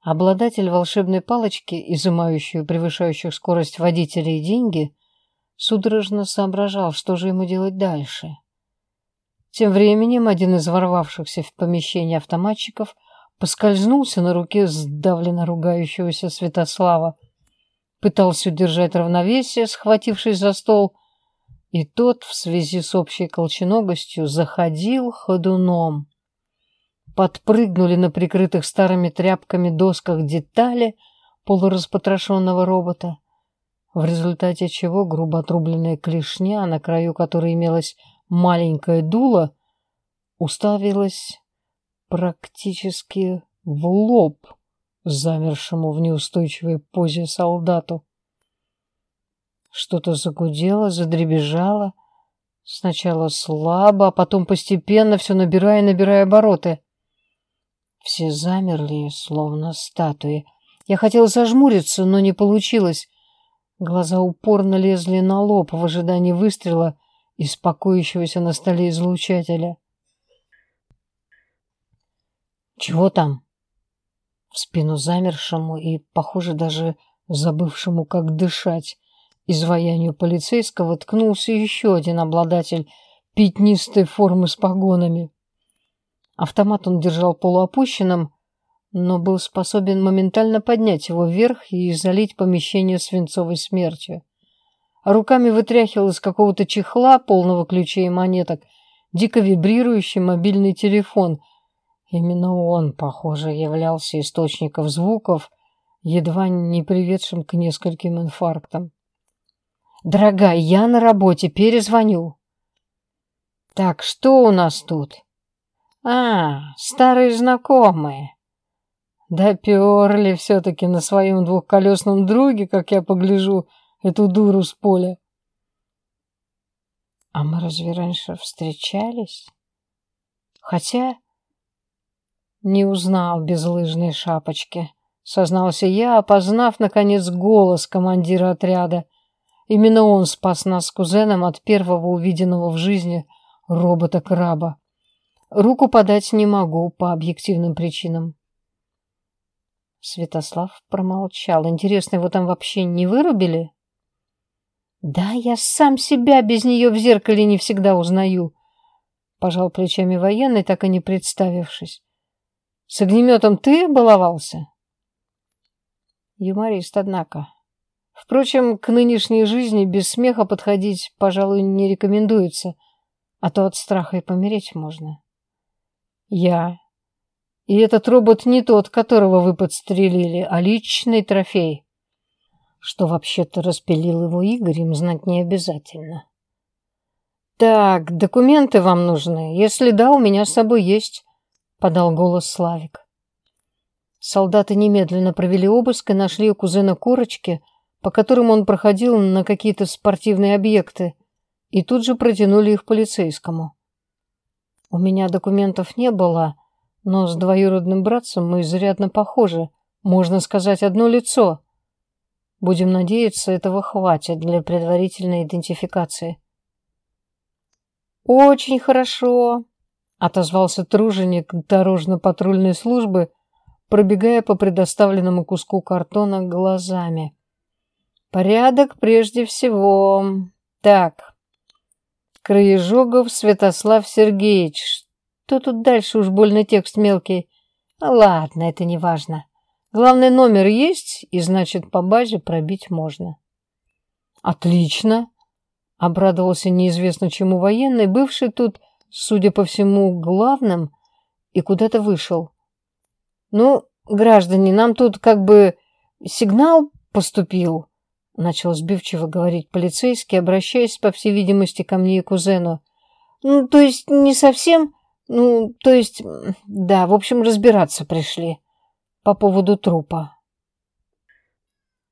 Speaker 1: Обладатель волшебной палочки, изымающей превышающих скорость водителей деньги, судорожно соображал, что же ему делать дальше. Тем временем один из ворвавшихся в помещение автоматчиков поскользнулся на руке сдавленно ругающегося Святослава, пытался удержать равновесие, схватившись за стол, и тот в связи с общей колченогостью заходил ходуном подпрыгнули на прикрытых старыми тряпками досках детали полураспотрошенного робота, в результате чего грубо отрубленная клешня, на краю которой имелось маленькое дуло, уставилась практически в лоб замершему в неустойчивой позе солдату. Что-то загудело, задребежало, сначала слабо, а потом постепенно, все набирая и набирая обороты. Все замерли, словно статуи. Я хотела зажмуриться, но не получилось. Глаза упорно лезли на лоб в ожидании выстрела из покоящегося на столе излучателя. «Чего там?» В спину замершему и, похоже, даже забывшему, как дышать, изваянию полицейского ткнулся еще один обладатель пятнистой формы с погонами. Автомат он держал полуопущенным, но был способен моментально поднять его вверх и залить помещение свинцовой смертью. Руками вытряхивал из какого-то чехла, полного ключей и монеток, дико вибрирующий мобильный телефон. Именно он, похоже, являлся источником звуков, едва не приведшим к нескольким инфарктам. «Дорогая, я на работе, перезвоню». «Так, что у нас тут?» А, старые знакомые. Доперли все-таки на своем двухколесном друге, как я погляжу, эту дуру с поля. А мы разве раньше встречались? Хотя не узнал без лыжной шапочки. Сознался я, опознав, наконец, голос командира отряда. Именно он спас нас с кузеном от первого увиденного в жизни робота-краба. Руку подать не могу по объективным причинам. Святослав промолчал. Интересно, его там вообще не вырубили? Да, я сам себя без нее в зеркале не всегда узнаю. Пожал плечами военный, так и не представившись. С огнеметом ты баловался? Юморист, однако. Впрочем, к нынешней жизни без смеха подходить, пожалуй, не рекомендуется, а то от страха и помереть можно. Я. И этот робот не тот, которого вы подстрелили, а личный трофей. Что вообще-то распилил его Игорь, им знать не обязательно. Так, документы вам нужны. Если да, у меня с собой есть, подал голос Славик. Солдаты немедленно провели обыск и нашли у кузена корочки, по которым он проходил на какие-то спортивные объекты, и тут же протянули их полицейскому. У меня документов не было, но с двоюродным братцем мы изрядно похожи, можно сказать, одно лицо. Будем надеяться, этого хватит для предварительной идентификации. Очень хорошо, отозвался труженик дорожно-патрульной службы, пробегая по предоставленному куску картона глазами. Порядок прежде всего. Так. Краежогов Святослав Сергеевич, что тут дальше уж больно текст мелкий? Ладно, это не важно. Главный номер есть, и значит, по базе пробить можно. Отлично, обрадовался неизвестно чему военный, бывший тут, судя по всему, главным, и куда-то вышел. Ну, граждане, нам тут как бы сигнал поступил, начал сбивчиво говорить полицейский, обращаясь, по всей видимости, ко мне и кузену. Ну, то есть не совсем ну, то есть, да, в общем, разбираться пришли по поводу трупа.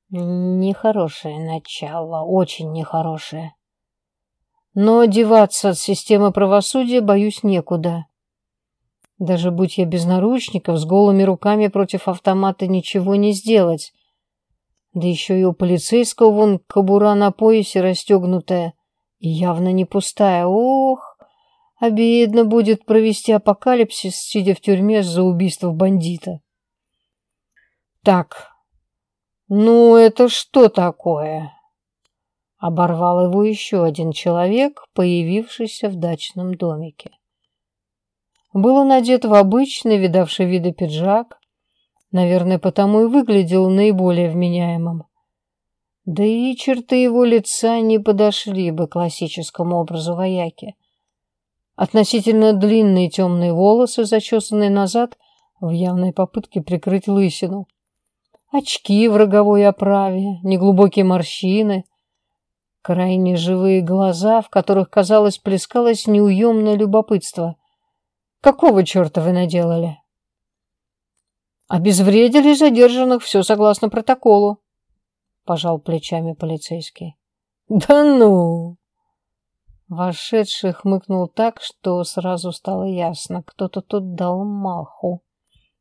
Speaker 1: Нехорошее начало, очень нехорошее. Но деваться от системы правосудия, боюсь, некуда. Даже будь я без наручников, с голыми руками против автомата ничего не сделать. Да еще и у полицейского вон кобура на поясе расстегнутая явно не пустая. Ох! Обидно будет провести апокалипсис, сидя в тюрьме за убийство бандита. Так, ну это что такое? Оборвал его еще один человек, появившийся в дачном домике. Был он одет в обычный, видавший виды пиджак, наверное, потому и выглядел наиболее вменяемым. Да и черты его лица не подошли бы классическому образу вояки. Относительно длинные темные волосы, зачесанные назад, в явной попытке прикрыть лысину. Очки в роговой оправе, неглубокие морщины, крайне живые глаза, в которых, казалось, плескалось неуемное любопытство. Какого черта вы наделали? Обезвредили задержанных, все согласно протоколу, пожал плечами полицейский. Да ну! Вошедший хмыкнул так, что сразу стало ясно, кто-то тут дал маху.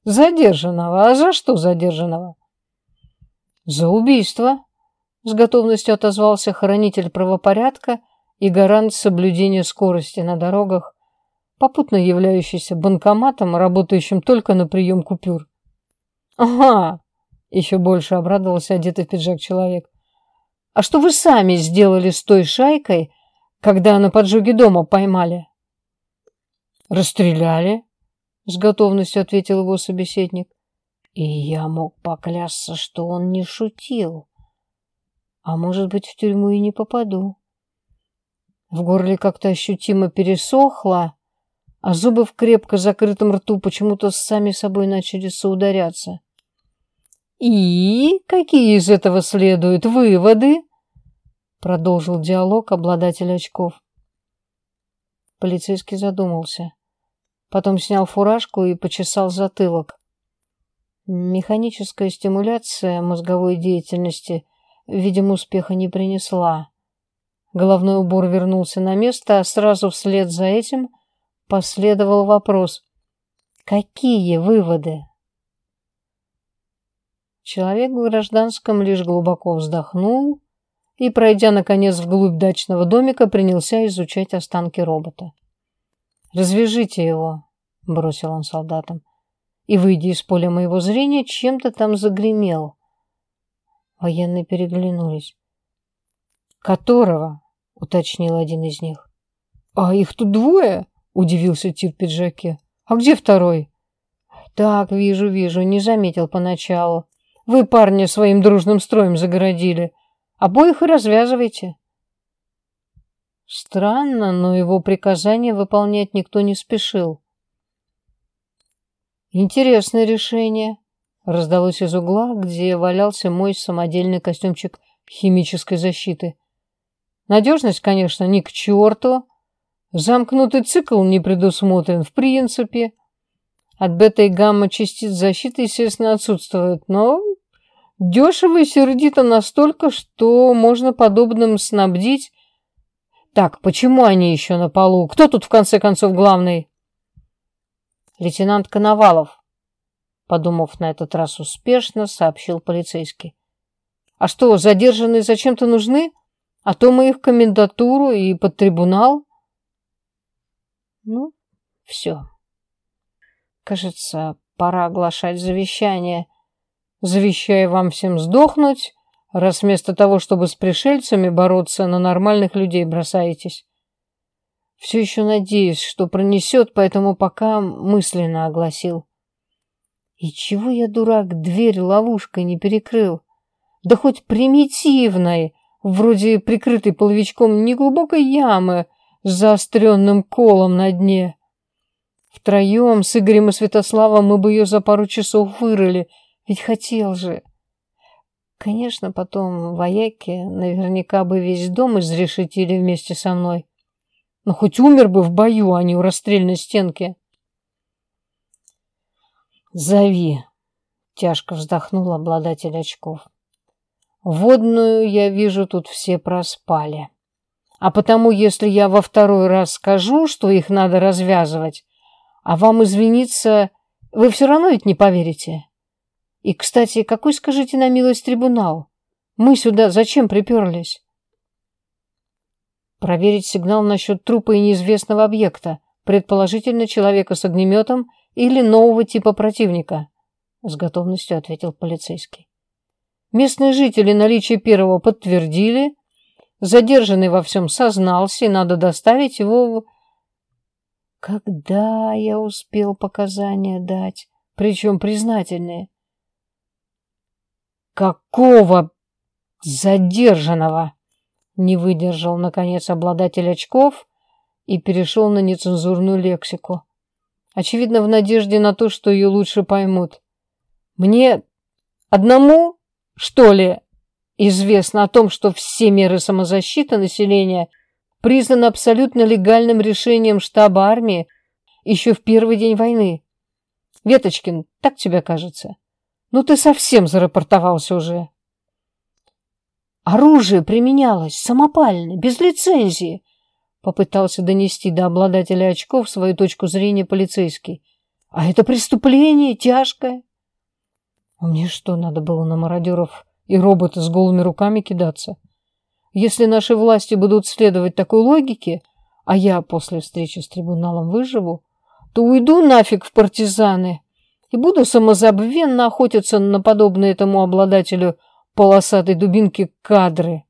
Speaker 1: Задержанного? А за что задержанного? За убийство, с готовностью отозвался хранитель правопорядка и гарант соблюдения скорости на дорогах, попутно являющийся банкоматом, работающим только на прием купюр. Ага, еще больше обрадовался одетый в пиджак человек. А что вы сами сделали с той шайкой, когда на поджоге дома поймали? Расстреляли, с готовностью ответил его собеседник. И я мог поклясться, что он не шутил. А может быть, в тюрьму и не попаду. В горле как-то ощутимо пересохло, а зубы в крепко закрытом рту почему-то сами собой начали соударяться. И какие из этого следуют выводы? Продолжил диалог обладатель очков. Полицейский задумался. Потом снял фуражку и почесал затылок. Механическая стимуляция мозговой деятельности, видимо, успеха не принесла. Головной убор вернулся на место, а сразу вслед за этим последовал вопрос. Какие выводы? Человек в гражданском лишь глубоко вздохнул и, пройдя, наконец, вглубь дачного домика, принялся изучать останки робота. «Развяжите его», — бросил он солдатам, и, выйдя из поля моего зрения, чем-то там загремел. Военные переглянулись. «Которого?» — уточнил один из них. «А их тут двое?» — удивился тип в пиджаке. «А где второй?» «Так, вижу, вижу, не заметил поначалу. Вы парня своим дружным строем загородили. Обоих и развязывайте. Странно, но его приказание выполнять никто не спешил. Интересное решение. Раздалось из угла, где валялся мой самодельный костюмчик химической защиты. Надежность, конечно, ни к черту. Замкнутый цикл не предусмотрен в принципе. От бета и гамма частиц защиты, естественно, отсутствует, но дешево и сердито настолько, что можно подобным снабдить. Так, почему они еще на полу? Кто тут, в конце концов, главный? Лейтенант Коновалов, подумав на этот раз успешно, сообщил полицейский. А что, задержанные зачем-то нужны? А то мы их в комендатуру и под трибунал. Ну, все. Кажется, пора оглашать завещание. Завещаю вам всем сдохнуть, раз вместо того, чтобы с пришельцами бороться, на нормальных людей бросаетесь. Все еще надеюсь, что пронесет, поэтому пока мысленно огласил. И чего я, дурак, дверь ловушкой не перекрыл? Да хоть примитивной, вроде прикрытой половичком неглубокой ямы с заостренным колом на дне. Втроем с Игорем и Святославом мы бы ее за пару часов вырыли, ведь хотел же. Конечно, потом вояки наверняка бы весь дом изрешетили вместе со мной. Но хоть умер бы в бою, а не у расстрельной стенки. «Зови!» — тяжко вздохнул обладатель очков. «Водную, я вижу, тут все проспали. А потому, если я во второй раз скажу, что их надо развязывать, а вам извиниться, вы все равно ведь не поверите. И, кстати, какой, скажите на милость, трибунал? Мы сюда зачем приперлись? Проверить сигнал насчет трупа и неизвестного объекта, предположительно человека с огнеметом или нового типа противника, с готовностью ответил полицейский. Местные жители наличие первого подтвердили, задержанный во всем сознался, и надо доставить его в когда я успел показания дать, причем признательные? Какого задержанного? Не выдержал, наконец, обладатель очков и перешел на нецензурную лексику. Очевидно, в надежде на то, что ее лучше поймут. Мне одному, что ли, известно о том, что все меры самозащиты населения – признан абсолютно легальным решением штаба армии еще в первый день войны. Веточкин, так тебе кажется? Ну ты совсем зарапортовался уже. Оружие применялось самопальное, без лицензии, попытался донести до обладателя очков свою точку зрения полицейский. А это преступление тяжкое. А мне что, надо было на мародеров и робота с голыми руками кидаться? Если наши власти будут следовать такой логике, а я после встречи с трибуналом выживу, то уйду нафиг в партизаны и буду самозабвенно охотиться на подобные этому обладателю полосатой дубинки кадры.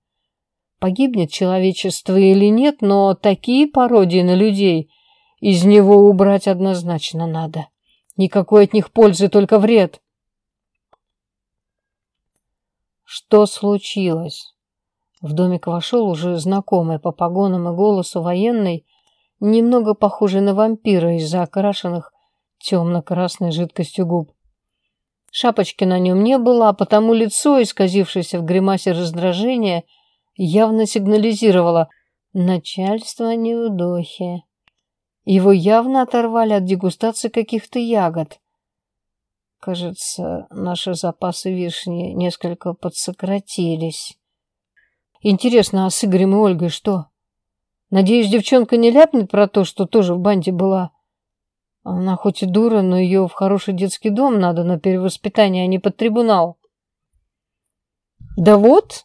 Speaker 1: Погибнет человечество или нет, но такие пародии на людей из него убрать однозначно надо. Никакой от них пользы, только вред. Что случилось? В домик вошел уже знакомый по погонам и голосу военный, немного похожий на вампира из-за окрашенных темно-красной жидкостью губ. Шапочки на нем не было, а потому лицо, исказившееся в гримасе раздражения, явно сигнализировало «начальство неудохи». Его явно оторвали от дегустации каких-то ягод. Кажется, наши запасы вишни несколько подсократились. Интересно, а с Игорем и Ольгой что? Надеюсь, девчонка не ляпнет про то, что тоже в банде была. Она хоть и дура, но ее в хороший детский дом надо на перевоспитание, а не под трибунал. Да вот,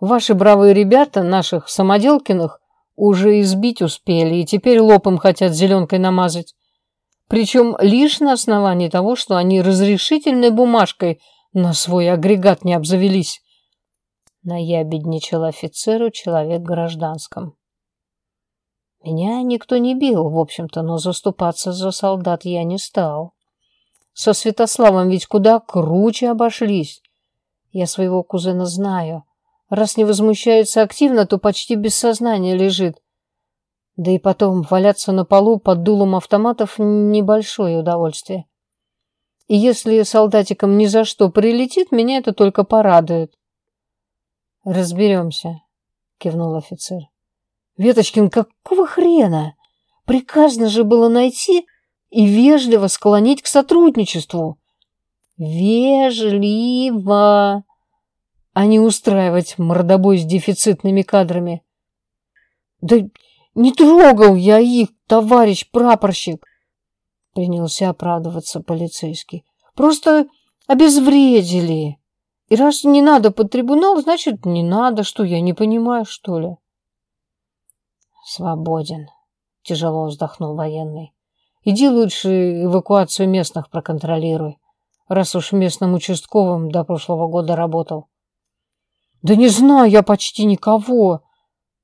Speaker 1: ваши бравые ребята, наших самоделкиных, уже избить успели, и теперь лопом хотят зеленкой намазать. Причем лишь на основании того, что они разрешительной бумажкой на свой агрегат не обзавелись наябедничал офицеру человек гражданском. Меня никто не бил, в общем-то, но заступаться за солдат я не стал. Со Святославом ведь куда круче обошлись. Я своего кузена знаю. Раз не возмущается активно, то почти без сознания лежит. Да и потом валяться на полу под дулом автоматов — небольшое удовольствие. И если солдатикам ни за что прилетит, меня это только порадует. Разберемся, кивнул офицер. Веточкин, какого хрена? Приказано же было найти и вежливо склонить к сотрудничеству. Вежливо, а не устраивать мордобой с дефицитными кадрами. Да не трогал я их, товарищ прапорщик, принялся оправдываться полицейский. Просто обезвредили. И раз не надо под трибунал, значит, не надо. Что, я не понимаю, что ли? Свободен, тяжело вздохнул военный. Иди лучше эвакуацию местных проконтролируй, раз уж местным участковым до прошлого года работал. Да не знаю я почти никого,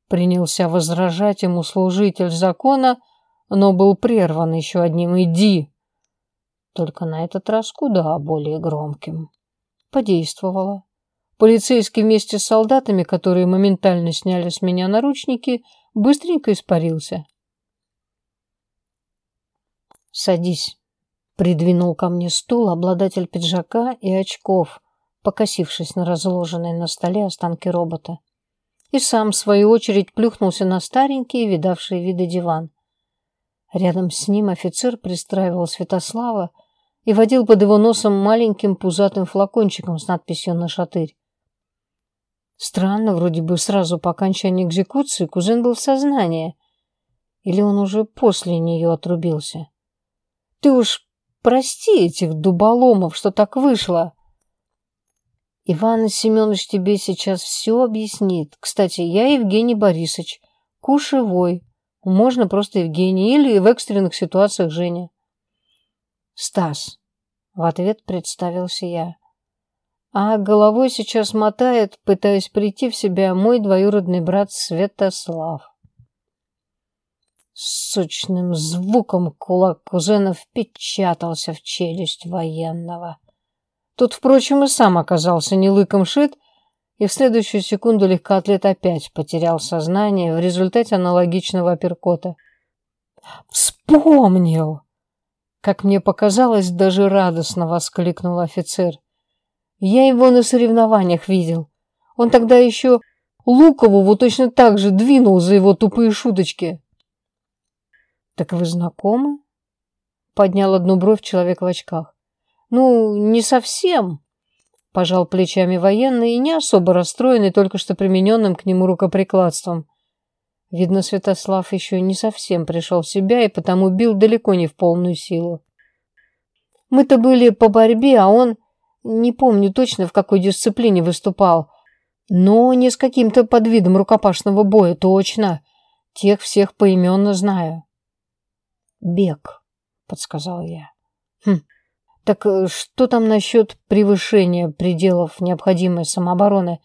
Speaker 1: принялся возражать ему служитель закона, но был прерван еще одним «иди». Только на этот раз куда более громким. Подействовало. Полицейский вместе с солдатами, которые моментально сняли с меня наручники, быстренько испарился. «Садись», — придвинул ко мне стул обладатель пиджака и очков, покосившись на разложенные на столе останки робота. И сам, в свою очередь, плюхнулся на старенький, видавший виды диван. Рядом с ним офицер пристраивал Святослава и водил под его носом маленьким пузатым флакончиком с надписью «На шатырь». Странно, вроде бы сразу по окончании экзекуции кузен был в сознании. Или он уже после нее отрубился? Ты уж прости этих дуболомов, что так вышло. Иван Семенович тебе сейчас все объяснит. Кстати, я Евгений Борисович, кушевой. Можно просто Евгений или в экстренных ситуациях Женя. Стас. В ответ представился я. А головой сейчас мотает, пытаясь прийти в себя, мой двоюродный брат Святослав. С сочным звуком кулак кузена впечатался в челюсть военного. Тот, впрочем, и сам оказался не лыком шит, и в следующую секунду легкоатлет опять потерял сознание в результате аналогичного апперкота. «Вспомнил!» Как мне показалось, даже радостно воскликнул офицер. «Я его на соревнованиях видел. Он тогда еще Лукову точно так же двинул за его тупые шуточки». «Так вы знакомы?» Поднял одну бровь человек в очках. «Ну, не совсем», — пожал плечами военный и не особо расстроенный только что примененным к нему рукоприкладством. Видно, Святослав еще не совсем пришел в себя и потому бил далеко не в полную силу. Мы-то были по борьбе, а он, не помню точно, в какой дисциплине выступал, но не с каким-то подвидом рукопашного боя, точно. Тех всех поименно знаю. «Бег», — подсказал я. «Хм, так э, что там насчет превышения пределов необходимой самообороны?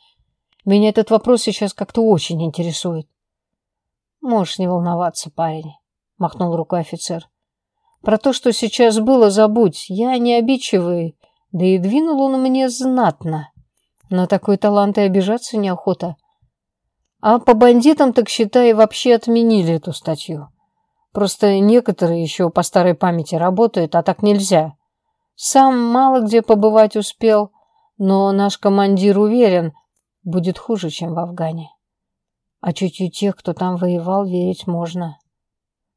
Speaker 1: Меня этот вопрос сейчас как-то очень интересует. Можешь не волноваться, парень, махнул рукой офицер. Про то, что сейчас было, забудь. Я не обидчивый, да и двинул он мне знатно. На такой талант и обижаться неохота. А по бандитам, так считай, вообще отменили эту статью. Просто некоторые еще по старой памяти работают, а так нельзя. Сам мало где побывать успел, но наш командир уверен, будет хуже, чем в Афгане. А чутью тех, кто там воевал, верить можно.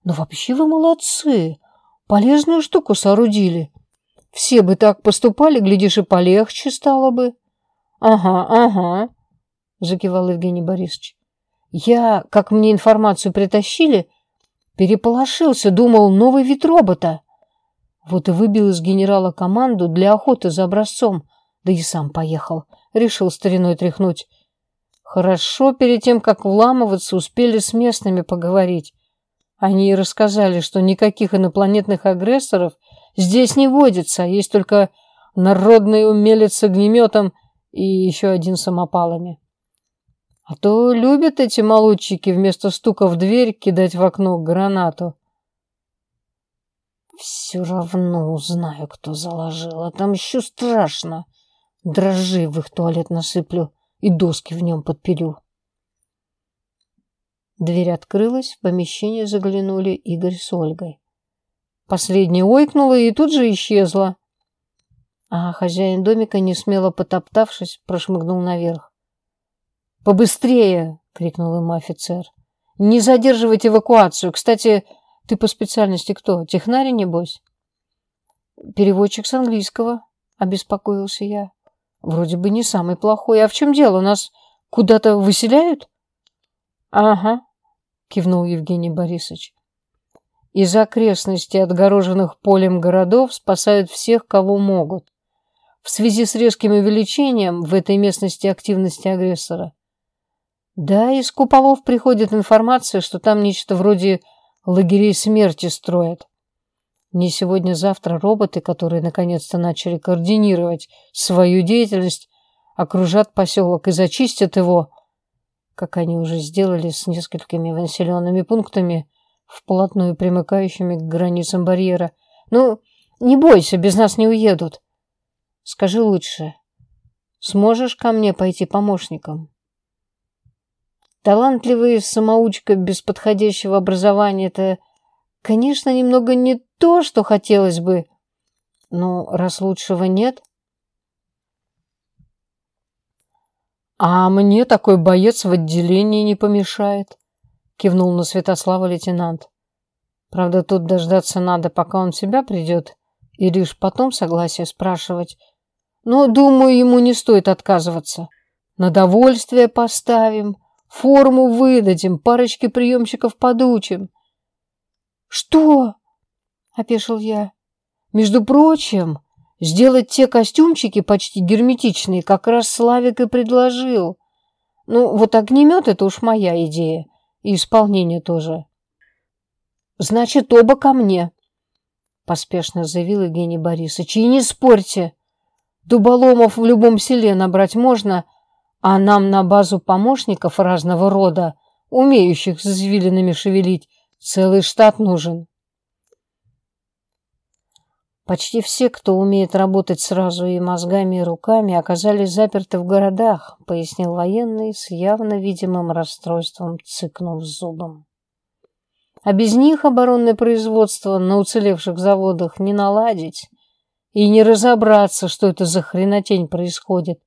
Speaker 1: Но вообще вы молодцы. Полезную штуку соорудили. Все бы так поступали, глядишь, и полегче стало бы. Ага, ага, закивал Евгений Борисович. Я, как мне информацию притащили, переполошился, думал, новый вид робота. Вот и выбил из генерала команду для охоты за образцом, да и сам поехал. Решил стариной тряхнуть. Хорошо перед тем, как вламываться, успели с местными поговорить. Они и рассказали, что никаких инопланетных агрессоров здесь не водится, есть только народный умелец с огнеметом и еще один самопалами. А то любят эти молодчики вместо стука в дверь кидать в окно гранату. Все равно узнаю, кто заложил, а там еще страшно. Дрожжи в их туалет насыплю и доски в нем подпилю. Дверь открылась, в помещение заглянули Игорь с Ольгой. Последняя ойкнула и тут же исчезла. А хозяин домика, не смело потоптавшись, прошмыгнул наверх. «Побыстрее!» — крикнул ему офицер. «Не задерживать эвакуацию! Кстати, ты по специальности кто? Технарь, небось?» «Переводчик с английского», — обеспокоился я. «Вроде бы не самый плохой. А в чем дело? Нас куда-то выселяют?» «Ага», — кивнул Евгений Борисович. «Из окрестностей отгороженных полем городов спасают всех, кого могут. В связи с резким увеличением в этой местности активности агрессора. Да, из куполов приходит информация, что там нечто вроде лагерей смерти строят. Не сегодня-завтра роботы, которые наконец-то начали координировать свою деятельность, окружат поселок и зачистят его, как они уже сделали с несколькими населенными пунктами, вплотную примыкающими к границам барьера. Ну, не бойся, без нас не уедут. Скажи лучше, сможешь ко мне пойти помощником? Талантливый самоучка без подходящего образования – это Конечно, немного не то, что хотелось бы, но раз лучшего нет... «А мне такой боец в отделении не помешает», — кивнул на Святослава лейтенант. «Правда, тут дождаться надо, пока он в себя придет, и лишь потом согласие спрашивать. Но, думаю, ему не стоит отказываться. На довольствие поставим, форму выдадим, парочки приемщиков подучим. «Что?» — опешил я. «Между прочим, сделать те костюмчики почти герметичные как раз Славик и предложил. Ну, вот огнемет — это уж моя идея, и исполнение тоже». «Значит, оба ко мне», — поспешно заявил Евгений Борисович. «И не спорьте, дуболомов в любом селе набрать можно, а нам на базу помощников разного рода, умеющих с извилинами шевелить, Целый штат нужен. Почти все, кто умеет работать сразу и мозгами, и руками, оказались заперты в городах, пояснил военный с явно видимым расстройством, цыкнув зубом. А без них оборонное производство на уцелевших заводах не наладить и не разобраться, что это за хренотень происходит.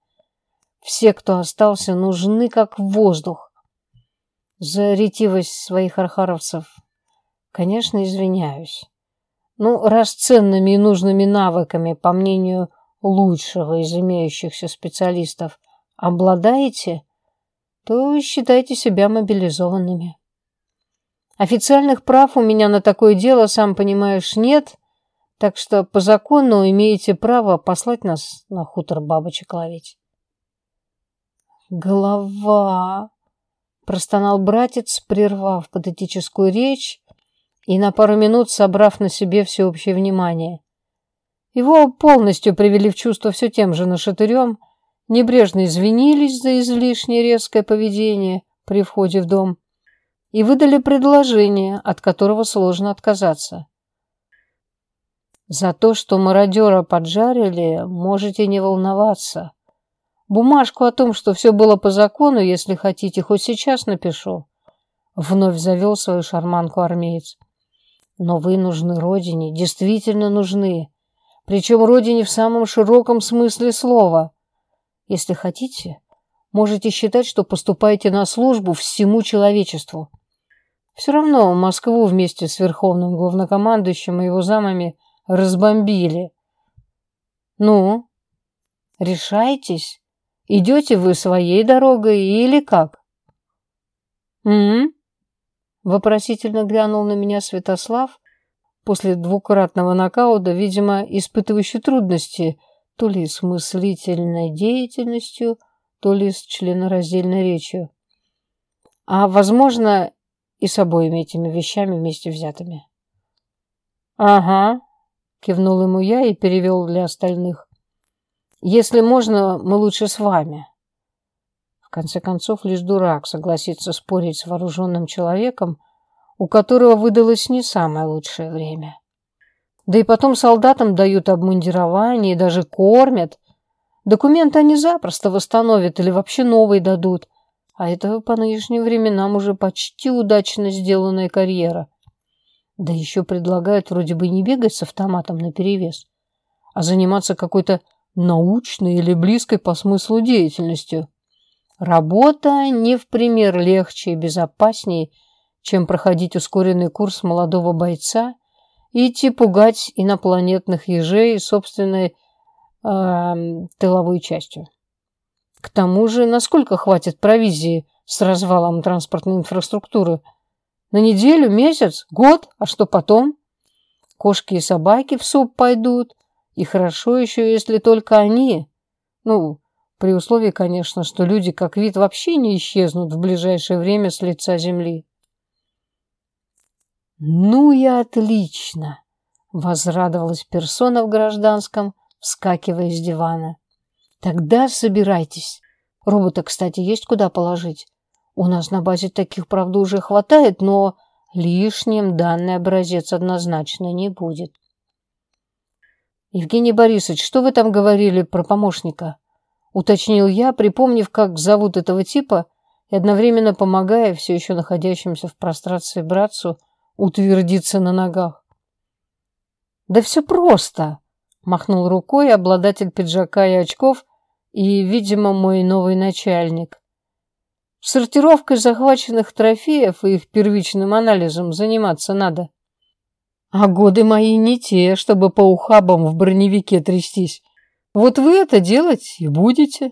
Speaker 1: Все, кто остался, нужны как воздух. За ретивость своих архаровцев, конечно, извиняюсь. Ну, раз ценными и нужными навыками, по мнению лучшего из имеющихся специалистов, обладаете, то считайте себя мобилизованными. Официальных прав у меня на такое дело, сам понимаешь, нет, так что по закону имеете право послать нас на хутор бабочек ловить. Голова! простонал братец, прервав патетическую речь и на пару минут собрав на себе всеобщее внимание. Его полностью привели в чувство все тем же нашатырем, небрежно извинились за излишне резкое поведение при входе в дом и выдали предложение, от которого сложно отказаться. За то, что мародера поджарили, можете не волноваться. Бумажку о том, что все было по закону, если хотите, хоть сейчас напишу. Вновь завел свою шарманку армеец. Но вы нужны родине, действительно нужны. Причем родине в самом широком смысле слова. Если хотите, можете считать, что поступаете на службу всему человечеству. Все равно Москву вместе с верховным главнокомандующим и его замами разбомбили. Ну, решайтесь. Идете вы своей дорогой или как? М? Вопросительно глянул на меня Святослав, после двукратного нокаута, видимо, испытывающий трудности то ли с мыслительной деятельностью, то ли с членораздельной речью. А, возможно, и с обоими этими вещами вместе взятыми. «Ага», — кивнул ему я и перевел для остальных. Если можно, мы лучше с вами. Конце концов, лишь дурак согласится спорить с вооруженным человеком, у которого выдалось не самое лучшее время. Да и потом солдатам дают обмундирование и даже кормят. Документы они запросто восстановят или вообще новые дадут. А это по нынешним временам уже почти удачно сделанная карьера. Да еще предлагают вроде бы не бегать с автоматом наперевес, а заниматься какой-то научной или близкой по смыслу деятельностью. Работа не в пример легче и безопаснее, чем проходить ускоренный курс молодого бойца и идти пугать инопланетных ежей собственной э, тыловой частью. К тому же, насколько хватит провизии с развалом транспортной инфраструктуры? На неделю, месяц, год? А что потом? Кошки и собаки в суп пойдут. И хорошо еще, если только они. Ну, при условии, конечно, что люди как вид вообще не исчезнут в ближайшее время с лица земли. «Ну и отлично!» — возрадовалась персона в гражданском, вскакивая с дивана. «Тогда собирайтесь. Робота, кстати, есть куда положить. У нас на базе таких, правда, уже хватает, но лишним данный образец однозначно не будет». «Евгений Борисович, что вы там говорили про помощника?» — уточнил я, припомнив, как зовут этого типа, и одновременно помогая все еще находящимся в прострации братцу утвердиться на ногах. «Да все просто!» — махнул рукой обладатель пиджака и очков и, видимо, мой новый начальник. Сортировкой захваченных трофеев и их первичным анализом заниматься надо. А годы мои не те, чтобы по ухабам в броневике трястись. Вот вы это делать и будете.